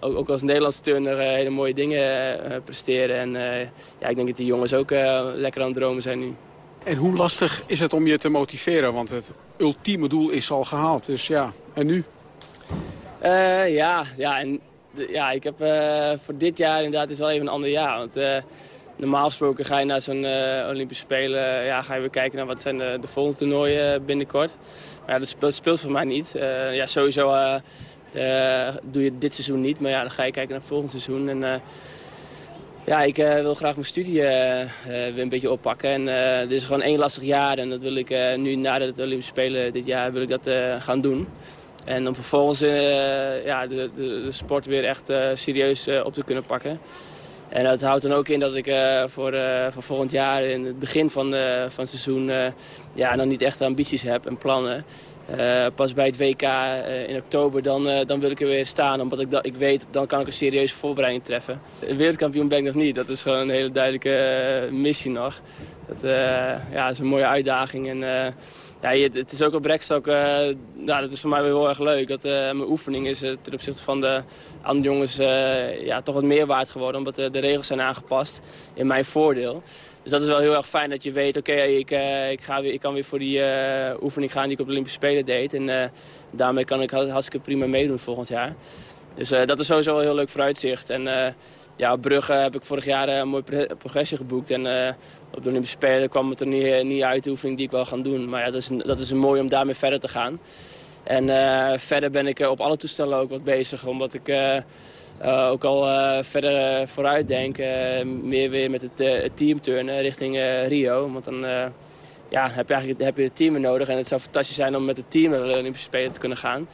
ook, ook, als Nederlandse turner hele mooie dingen presteren. En ja, ik denk dat die jongens ook lekker aan het dromen zijn nu. En hoe lastig is het om je te motiveren? Want het ultieme doel is al gehaald. Dus ja, en nu? ja, ja, en, ja, ik heb voor dit jaar inderdaad is wel even een ander jaar. Want normaal gesproken ga je naar zo'n uh, Olympische Spelen, ja, ga je kijken naar wat zijn de, de volgende toernooien binnenkort. Maar ja, dat speelt, speelt voor mij niet. Uh, ja, sowieso doe je dit seizoen niet, maar ja, dan ga je kijken naar het volgende seizoen. En, ja, ik wil graag mijn studie weer een beetje oppakken. En dit is gewoon één lastig jaar en dat wil ik nu na de Olympische Spelen dit jaar wil ik dat gaan doen. En om vervolgens ja, de, de, de, sport weer echt serieus op te kunnen pakken. En dat houdt dan ook in dat ik uh, voor, uh, voor volgend jaar in het begin van, uh, van het seizoen ja, dan niet echt ambities heb en plannen. pas bij het WK in oktober dan, dan wil ik er weer staan. Omdat ik, dat, ik weet, dan kan ik een serieuze voorbereiding treffen. Wereldkampioen ben ik nog niet. Dat is gewoon een hele duidelijke missie nog. Dat, ja, dat is een mooie uitdaging. En, ja, het is ook op rekstok, uh, nou, dat is voor mij weer heel erg leuk. Dat, uh, mijn oefening is uh, ten opzichte van de andere jongens ja, toch wat meer waard geworden. Omdat de regels zijn aangepast in mijn voordeel. Dus dat is wel heel erg fijn dat je weet, oké, ik, ik, ga weer, ik kan weer voor die oefening gaan die ik op de Olympische Spelen deed. En daarmee kan ik hartstikke prima meedoen volgend jaar. Dus dat is sowieso wel heel leuk vooruitzicht. En ja, op Brugge heb ik vorig jaar een mooie progressie geboekt. En uh, op de Olympische Spelen kwam het er niet, eh, niet uit de oefening die ik wel gaan doen. Maar ja, dat is, dat is mooi om daarmee verder te gaan. En verder ben ik op alle toestellen ook wat bezig. Omdat ik ook al verder vooruit denk. meer weer met het, team turnen richting Rio. Want dan ja, heb je eigenlijk heb je het team nodig. En het zou fantastisch zijn om met het team naar de Olympische Spelen te kunnen gaan.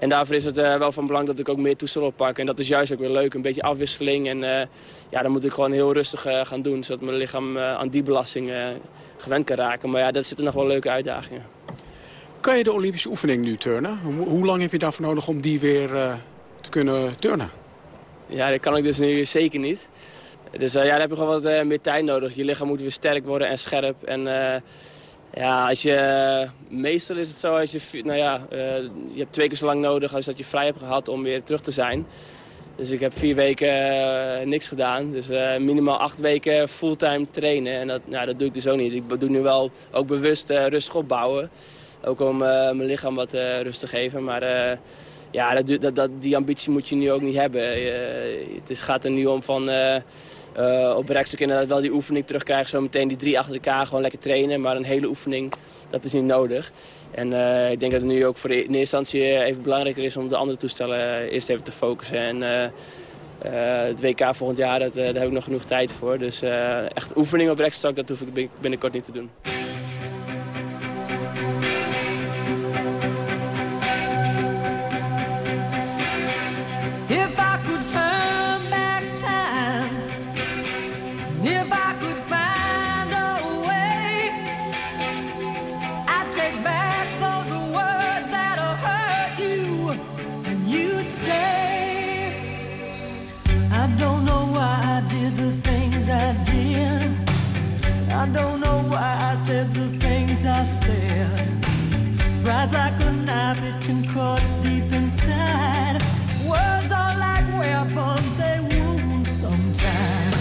En daarvoor is het uh, wel van belang dat ik ook meer toestel oppak. En dat is juist ook weer leuk, een beetje afwisseling. En uh, ja, dan moet ik gewoon heel rustig uh, gaan doen, zodat mijn lichaam aan die belasting gewend kan raken. Maar ja, dat zitten nog wel leuke uitdagingen. Kan je de Olympische oefening nu turnen? Hoe, hoe lang heb je daarvoor nodig om die weer te kunnen turnen? Ja, dat kan ik dus nu zeker niet. Dus ja, daar heb je gewoon wat meer tijd nodig. Je lichaam moet weer sterk worden en scherp. En ja, als je, meestal is het zo, als je, nou ja, uh, je hebt twee keer zo lang nodig als dat je vrij hebt gehad om weer terug te zijn. Dus ik heb vier weken uh, niks gedaan. Dus uh, minimaal acht weken fulltime trainen. En dat, nou, dat doe ik dus ook niet. Ik doe nu wel ook bewust rustig opbouwen. Ook om mijn lichaam wat rust te geven. Maar ja, dat, dat, die ambitie moet je nu ook niet hebben. het gaat er nu om van uh, op rekstuk inderdaad wel die oefening terugkrijgen. Zo meteen die drie achter elkaar gewoon lekker trainen. Maar een hele oefening, dat is niet nodig. En ik denk dat het nu ook voor de, in eerste instantie even belangrijker is om de andere toestellen eerst even te focussen. En het WK volgend jaar, dat, daar heb ik nog genoeg tijd voor. Dus echt oefening op rekstok, dat hoef ik binnenkort niet te doen. Don't know why I said the things I said. Pride's like a knife, it can cut deep inside. Words are like weapons, they wound sometimes.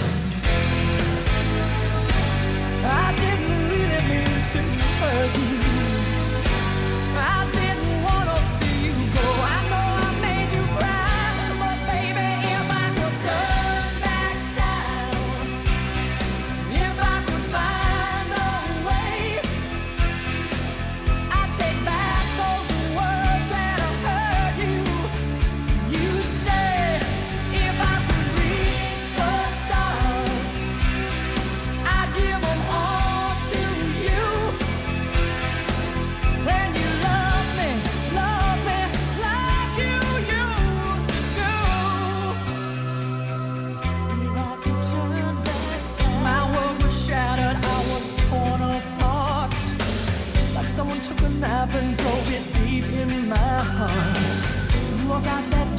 I didn't really mean to hurt you.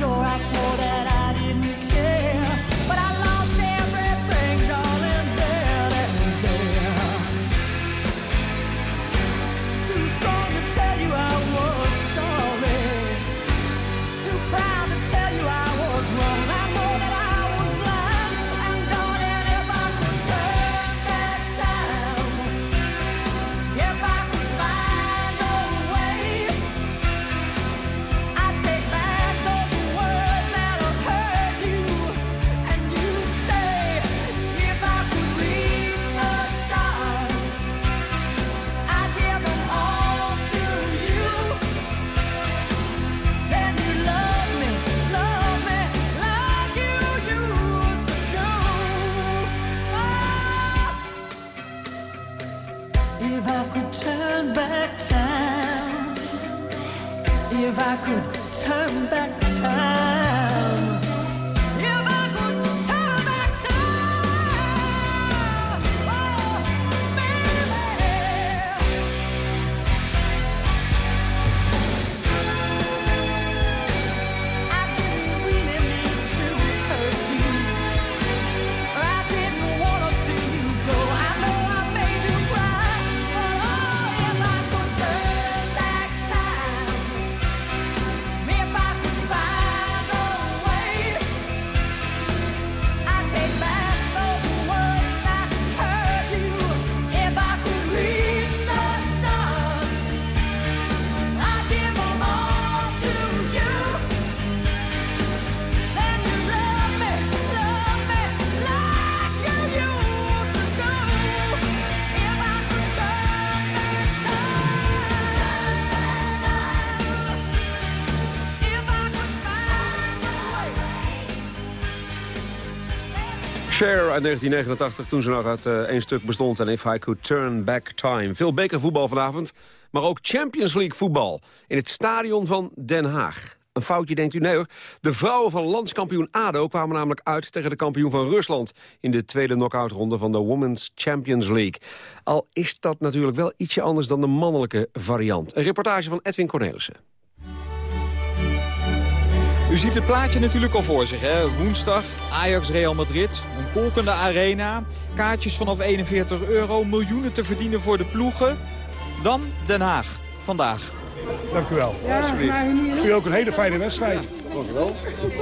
That Cher uit 1989, toen ze nog uit eh, één stuk bestond. En If I Could Turn Back Time. Veel bekervoetbal vanavond, maar ook Champions League voetbal. In het stadion van Den Haag. Een foutje denkt u, nee hoor. De vrouwen van landskampioen ADO kwamen namelijk uit tegen de kampioen van Rusland... in de tweede knock-outronde van de Women's Champions League. Al is dat natuurlijk wel ietsje anders dan de mannelijke variant. Een reportage van Edwin Cornelissen. U ziet het plaatje natuurlijk al voor zich. Hè? Woensdag Ajax Real Madrid. Een kolkende arena. Kaartjes vanaf 41 euro. Miljoenen te verdienen voor de ploegen. Dan Den Haag. Vandaag. Dank u wel. Ja, alsjeblieft. U ook een hele fijne wedstrijd. Dank u wel.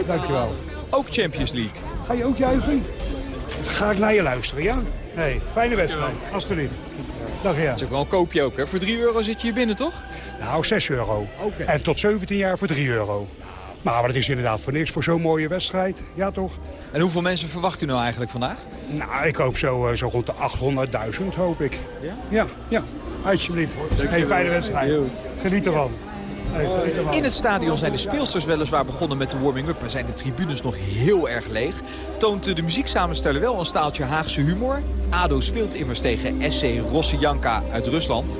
Dank je wel. Ook Champions League. Ga je ook juichen? Dan ga ik naar je luisteren, ja? Nee, fijne wedstrijd. Alsjeblieft. Dag ja. Dat is ook wel een koopje ook, hè? Voor 3 euro zit je hier binnen, toch? Nou, 6 euro. En tot 17 jaar voor 3 euro. Maar dat is inderdaad voor niks voor zo'n mooie wedstrijd. Ja, toch? En hoeveel mensen verwacht u nou eigenlijk vandaag? Nou, ik hoop zo, eh, zo rond de 800.000, hoop ik. Ja? Ja, ja. Alsjeblieft. Hey, fijne wedstrijd. Geniet ervan. In het stadion zijn de speelsters weliswaar begonnen met de warming-up... maar zijn de tribunes nog heel erg leeg. Toont de muzieksamensteller wel een staaltje Haagse humor. ADO speelt immers tegen SC Rossijanka uit Rusland.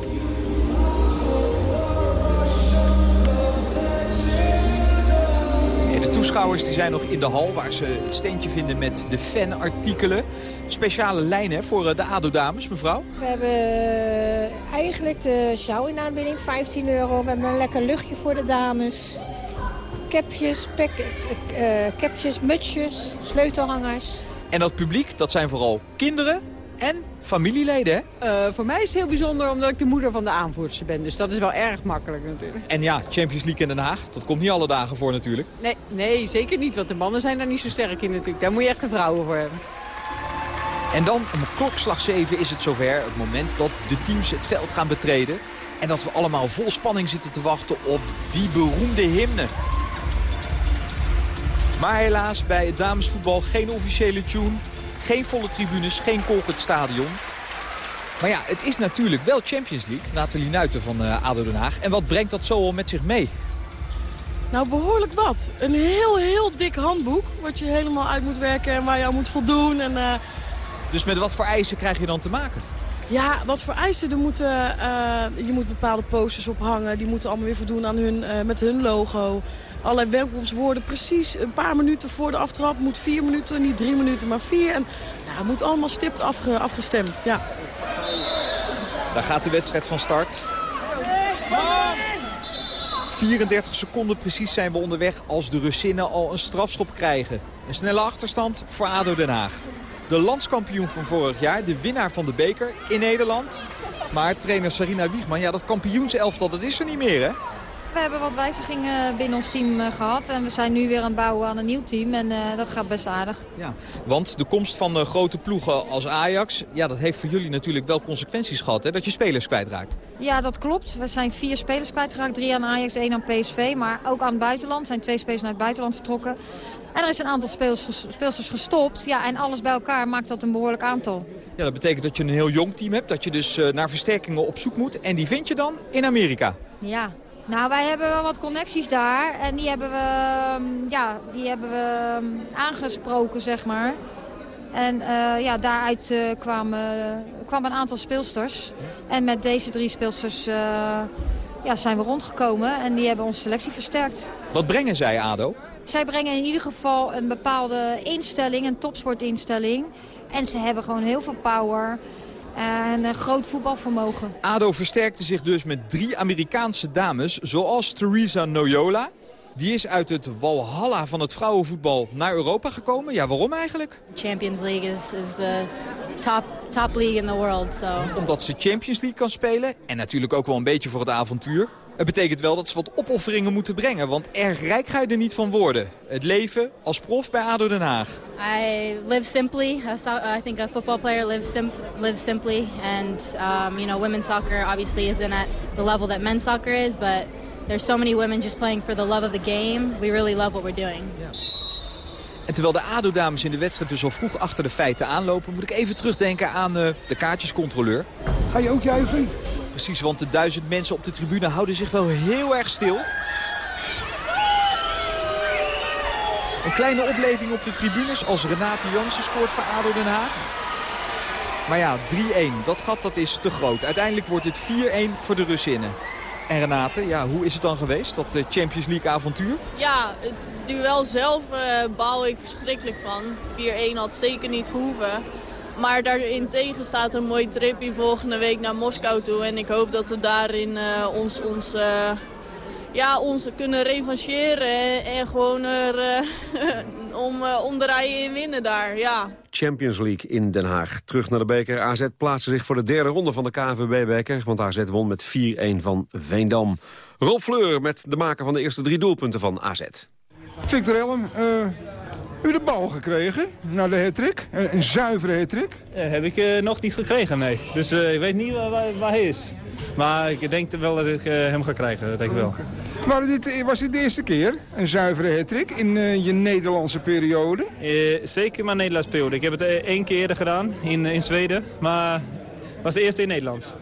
Toeschouwers die zijn nog in de hal... waar ze het steentje vinden met de fanartikelen. Speciale lijnen voor eh, de ADO-dames, mevrouw. We hebben eh, eigenlijk de show in aanbieding, 15 euro. We hebben een lekker luchtje voor de dames. Capjes, pek, eh, capjes, mutsjes, sleutelhangers. En dat publiek, dat zijn vooral kinderen en familieleden, hè? Eh, voor mij is het heel bijzonder omdat ik de moeder van de aanvoerster ben. Dus dat is wel erg makkelijk natuurlijk. En ja, Champions League in Den Haag, dat komt niet alle dagen voor natuurlijk. Nee, nee, zeker niet. Want de mannen zijn daar niet zo sterk in natuurlijk. Daar moet je echt de vrouwen voor hebben. En dan om klokslag 7 is het zover, het moment dat de teams het veld gaan betreden. En dat we allemaal vol spanning zitten te wachten op die beroemde hymne. Maar helaas bij het damesvoetbal geen officiële tune. Geen volle tribunes, geen kolkend stadion. Maar ja, het is natuurlijk wel Champions League. Nathalie Nuiten van eh, ADO Den Haag. En wat brengt dat zo al met zich mee? Nou, behoorlijk wat. Een heel, heel dik handboek. Wat je helemaal uit moet werken en waar je aan moet voldoen. En, eh, Dus met wat voor eisen krijg je dan te maken? ja, wat voor eisen er moeten... eh, je moet bepaalde posters ophangen. Die moeten allemaal weer voldoen aan hun, met hun logo. Allerlei welkomstwoorden. Precies een paar minuten voor de aftrap. Moet vier minuten, niet drie minuten, maar vier. En ja, het moet allemaal stipt afge- afgestemd. Ja. Daar gaat de wedstrijd van start. 34 seconden precies zijn we onderweg als de Russinnen al een strafschop krijgen. Een snelle achterstand voor ADO Den Haag. De landskampioen van vorig jaar, de winnaar van de beker in Nederland. Maar trainer Sarina Wiegman, ja, dat kampioenselftal, dat is er niet meer, hè? We hebben wat wijzigingen binnen ons team eh, gehad. En we zijn nu weer aan het bouwen aan een nieuw team. En uh, dat gaat best aardig. Ja. Want de komst van de grote ploegen als Ajax... Ja, dat heeft voor jullie natuurlijk wel consequenties gehad. Hè? Dat je spelers kwijtraakt. Ja, dat klopt. We zijn vier spelers kwijtgeraakt. Drie aan Ajax, één aan PSV. Maar ook aan het buitenland. Er zijn twee spelers naar het buitenland vertrokken. En er is een aantal speelsters gestopt. Ja, en alles bij elkaar maakt dat een behoorlijk aantal. Ja, dat betekent dat je een heel jong team hebt. Dat je dus uh, naar versterkingen op zoek moet. En die vind je dan in Amerika. Ja, nou, wij hebben wel wat connecties daar. En die hebben we, ja, die hebben we aangesproken, zeg maar. En uh, ja, daaruit uh, kwamen, kwamen een aantal speelsters. En met deze drie speelsters uh, ja, zijn we rondgekomen. En die hebben onze selectie versterkt. Wat brengen zij, ADO? Zij brengen in ieder geval een bepaalde instelling, een topsportinstelling. En ze hebben gewoon heel veel power en een groot voetbalvermogen. ADO versterkte zich dus met drie Amerikaanse dames, zoals Theresa Noyola. Die is uit het walhalla van het vrouwenvoetbal naar Europa gekomen. Ja, waarom eigenlijk? Champions League is, is the top, top league in the world. So. Omdat ze Champions League kan spelen en natuurlijk ook wel een beetje voor het avontuur. Het betekent wel dat ze wat opofferingen moeten brengen, want erg rijk ga je er niet van worden. Het leven als prof bij ADO Den Haag. I live simply. I think a football player lives, sim lives simply. And, um, you know, women's soccer obviously isn't at the level that men's soccer is, but there's so many women just playing for the love of the game. We really love what we're doing. En terwijl de ADO-dames in de wedstrijd dus al vroeg achter de feiten aanlopen... moet ik even terugdenken aan uh, de kaartjescontroleur. Ga je ook juichen? Precies, want de duizend mensen op de tribune houden zich wel heel erg stil. Een kleine opleving op de tribunes als Renate Jansen scoort voor ADO Den Haag. Maar ja, 3-1, dat gat dat is te groot. Uiteindelijk wordt het 4-1 voor de Russinnen. En Renate, ja, hoe is het dan geweest, dat Champions League avontuur? Ja, het duel zelf uh, baal ik verschrikkelijk van. 4-1 had zeker niet gehoeven. Maar daarin tegen staat een mooi tripje volgende week naar Moskou toe. En ik hoop dat we daarin uh, ons, ons, uh, ja, ons kunnen revancheren. En, en gewoon er uh, om, omdraaien en winnen daar. Ja. Champions League in Den Haag. Terug naar de beker. AZ plaatste zich voor de derde ronde van de KNVB-beker. Want AZ won met 4-1 van Veendam. Rob Fleur met de maker van de eerste drie doelpunten van AZ. Victor Elm, heb je de bal gekregen naar de hat-trick? Een, een zuivere hat-trick? Uh, heb ik uh, nog niet gekregen, nee. Dus uh, ik weet niet waar, waar, waar, hij is. Maar ik denk wel dat ik hem ga krijgen, dat denk ik wel. Maar dit, was dit de eerste keer, een zuivere hat-trick in je Nederlandse periode? zeker mijn Nederlandse periode. Ik heb het één keer eerder gedaan in, in Zweden, maar het was de eerste in Nederland.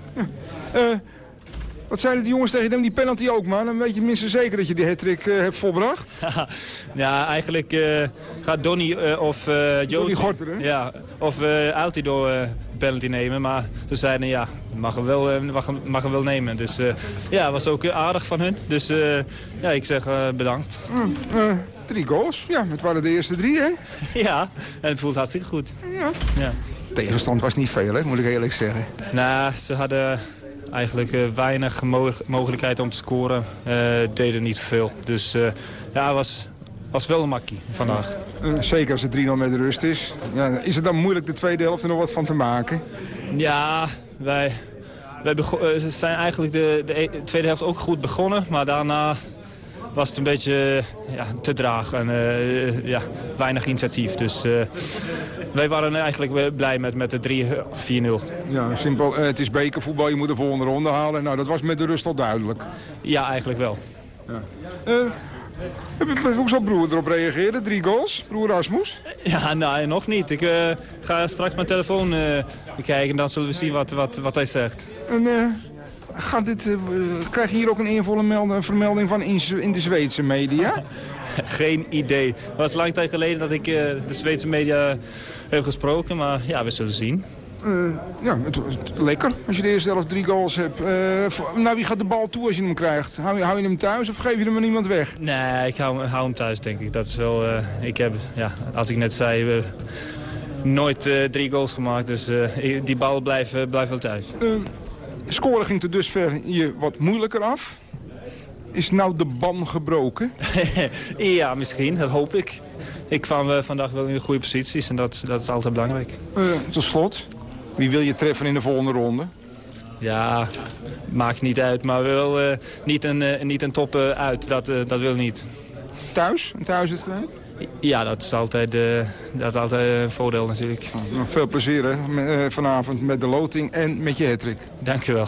Wat zeiden die jongens tegen hem? Die penalty ook, man. Dan weet je minstens zeker dat je die hat-trick uh, hebt volbracht. ja, eigenlijk uh, gaat Donny uh, of uh, Donny Gorter, hè? Ja, of Altido penalty nemen. Maar ze zeiden, ja, mag hem wel, mag, mag hem wel nemen. Dus ja, was ook aardig van hun. Dus ja, ik zeg bedankt. Mm, drie goals. Ja, het waren de eerste drie, hè? ja, en het voelt hartstikke goed. Ja. ja. Tegenstand was niet veel, hè, moet ik eerlijk zeggen. Nou, ze hadden eigenlijk uh, weinig mo mogelijkheid om te scoren. Uh, deden niet veel. Dus uh, ja, was, was wel een makkie vandaag. Zeker als het 3-0 met de rust is. Ja, is het dan moeilijk de tweede helft er nog wat van te maken? Ja, wij, wij zijn eigenlijk de, de, tweede helft ook goed begonnen. Maar daarna was het een beetje ja, te draag en uh, ja, weinig initiatief. Dus uh, wij waren eigenlijk blij met, met de 3-4-0. Ja, simpel. Het is bekervoetbal, je moet de volgende ronde halen. Nou, dat was met de rust al duidelijk. Ja, eigenlijk wel. Ja. Ook zo'n broer erop reageren? Drie goals? Broer Rasmus? Ja, nee, nog niet. Ik ga straks mijn telefoon bekijken en dan zullen we zien wat, wat, wat hij zegt. En, Gaat dit, uh, krijg je hier ook een involle vermelding van in, in de Zweedse media? Geen idee. Het was lang tijd geleden dat ik uh, de Zweedse media heb gesproken, maar ja, we zullen zien. Uh, ja, het, het, lekker als je de eerste helft drie goals hebt. nou, wie gaat de bal toe als je hem krijgt? Hou, hou je hem thuis of geef je hem aan iemand weg? Nee, ik hou, hou hem thuis, denk ik. Dat is wel, ik heb, ja, als ik net zei, nooit drie goals gemaakt. Dus die bal blijft blijft wel thuis scoren ging tot dusver je wat moeilijker af. Is nou de ban gebroken? ja, misschien. Dat hoop ik. Ik kwam uh, vandaag wel in de goede posities en dat, dat is altijd belangrijk. Uh, tot slot, wie wil je treffen in de volgende ronde? Ja, maakt niet uit, maar wel uh, niet een, niet een top uit. Dat, dat wil niet. Thuis? Een thuiswedstrijd? Ja, dat is altijd, dat is altijd een voordeel natuurlijk. Nou, veel plezier hè, vanavond met de loting en met je hattrick. Dank je wel.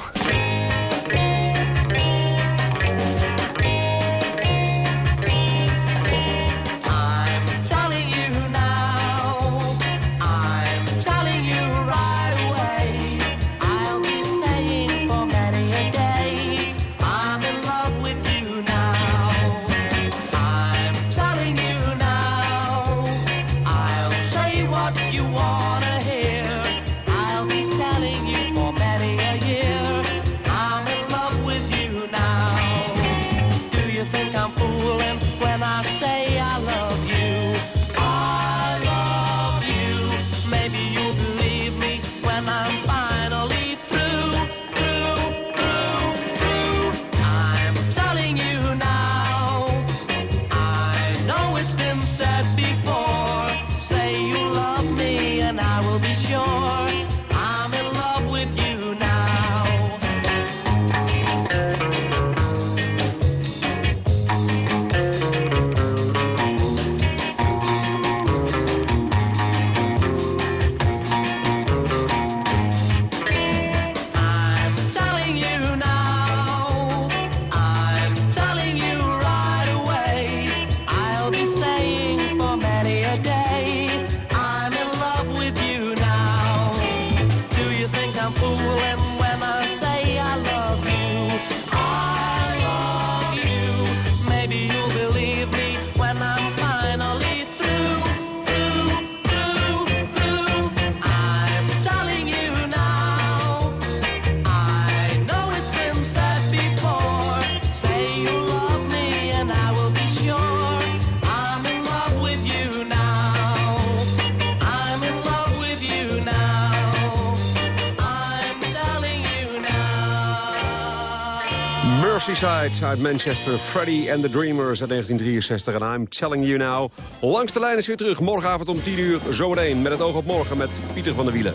Merseyside uit Manchester. Freddy and the Dreamers uit 1963. En I'm telling you now. Langs de lijn is weer terug. Morgenavond om 10 uur. Zometeen met het oog op morgen met Pieter van der Wielen.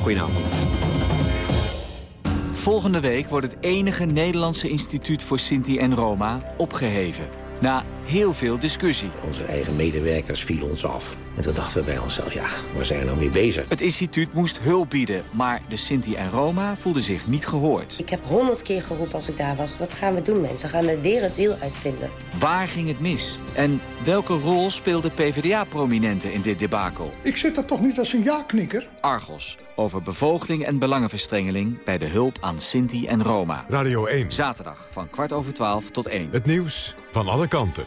Goedenavond. Volgende week wordt het enige Nederlandse instituut voor Sinti en Roma opgeheven. Na heel veel discussie. Onze eigen medewerkers vielen ons af. En toen dachten we bij onszelf, ja, waar zijn we nou mee bezig? Het instituut moest hulp bieden, maar de Sinti en Roma voelden zich niet gehoord. Ik heb honderd keer geroepen als ik daar was. Wat gaan we doen, mensen? Gaan we weer het wiel uitvinden? Waar ging het mis? En welke rol speelden PvdA-prominenten in dit debakel? Ik zit er toch niet als een ja-knikker? Argos, over bevoogding en belangenverstrengeling... bij de hulp aan Sinti en Roma. Radio 1. Zaterdag van kwart over twaalf tot één. Het nieuws van alle kanten.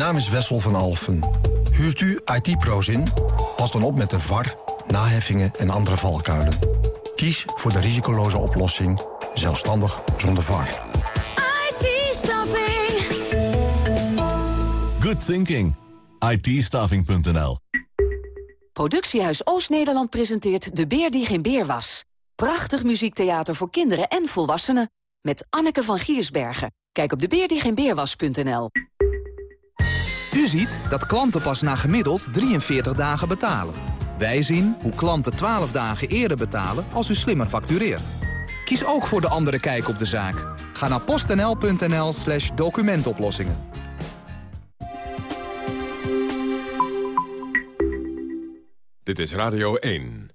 naam is Wessel van Alfen. Huurt u IT-pro's in? Pas dan op met de VAR, naheffingen en andere valkuilen. Kies voor de risicoloze oplossing, zelfstandig zonder VAR. IT-staffing. Good thinking. it Productiehuis Oost-Nederland presenteert De Beer die geen beer was. Prachtig muziektheater voor kinderen en volwassenen. Met Anneke van Giersbergen. Kijk op debeerdiegeenbeerwas.nl. U ziet dat klanten pas na gemiddeld 43 dagen betalen. Wij zien hoe klanten 12 dagen eerder betalen als u slimmer factureert. Kies ook voor de andere kijk op de zaak. Ga naar postnl.nl slash documentoplossingen. Dit is Radio 1.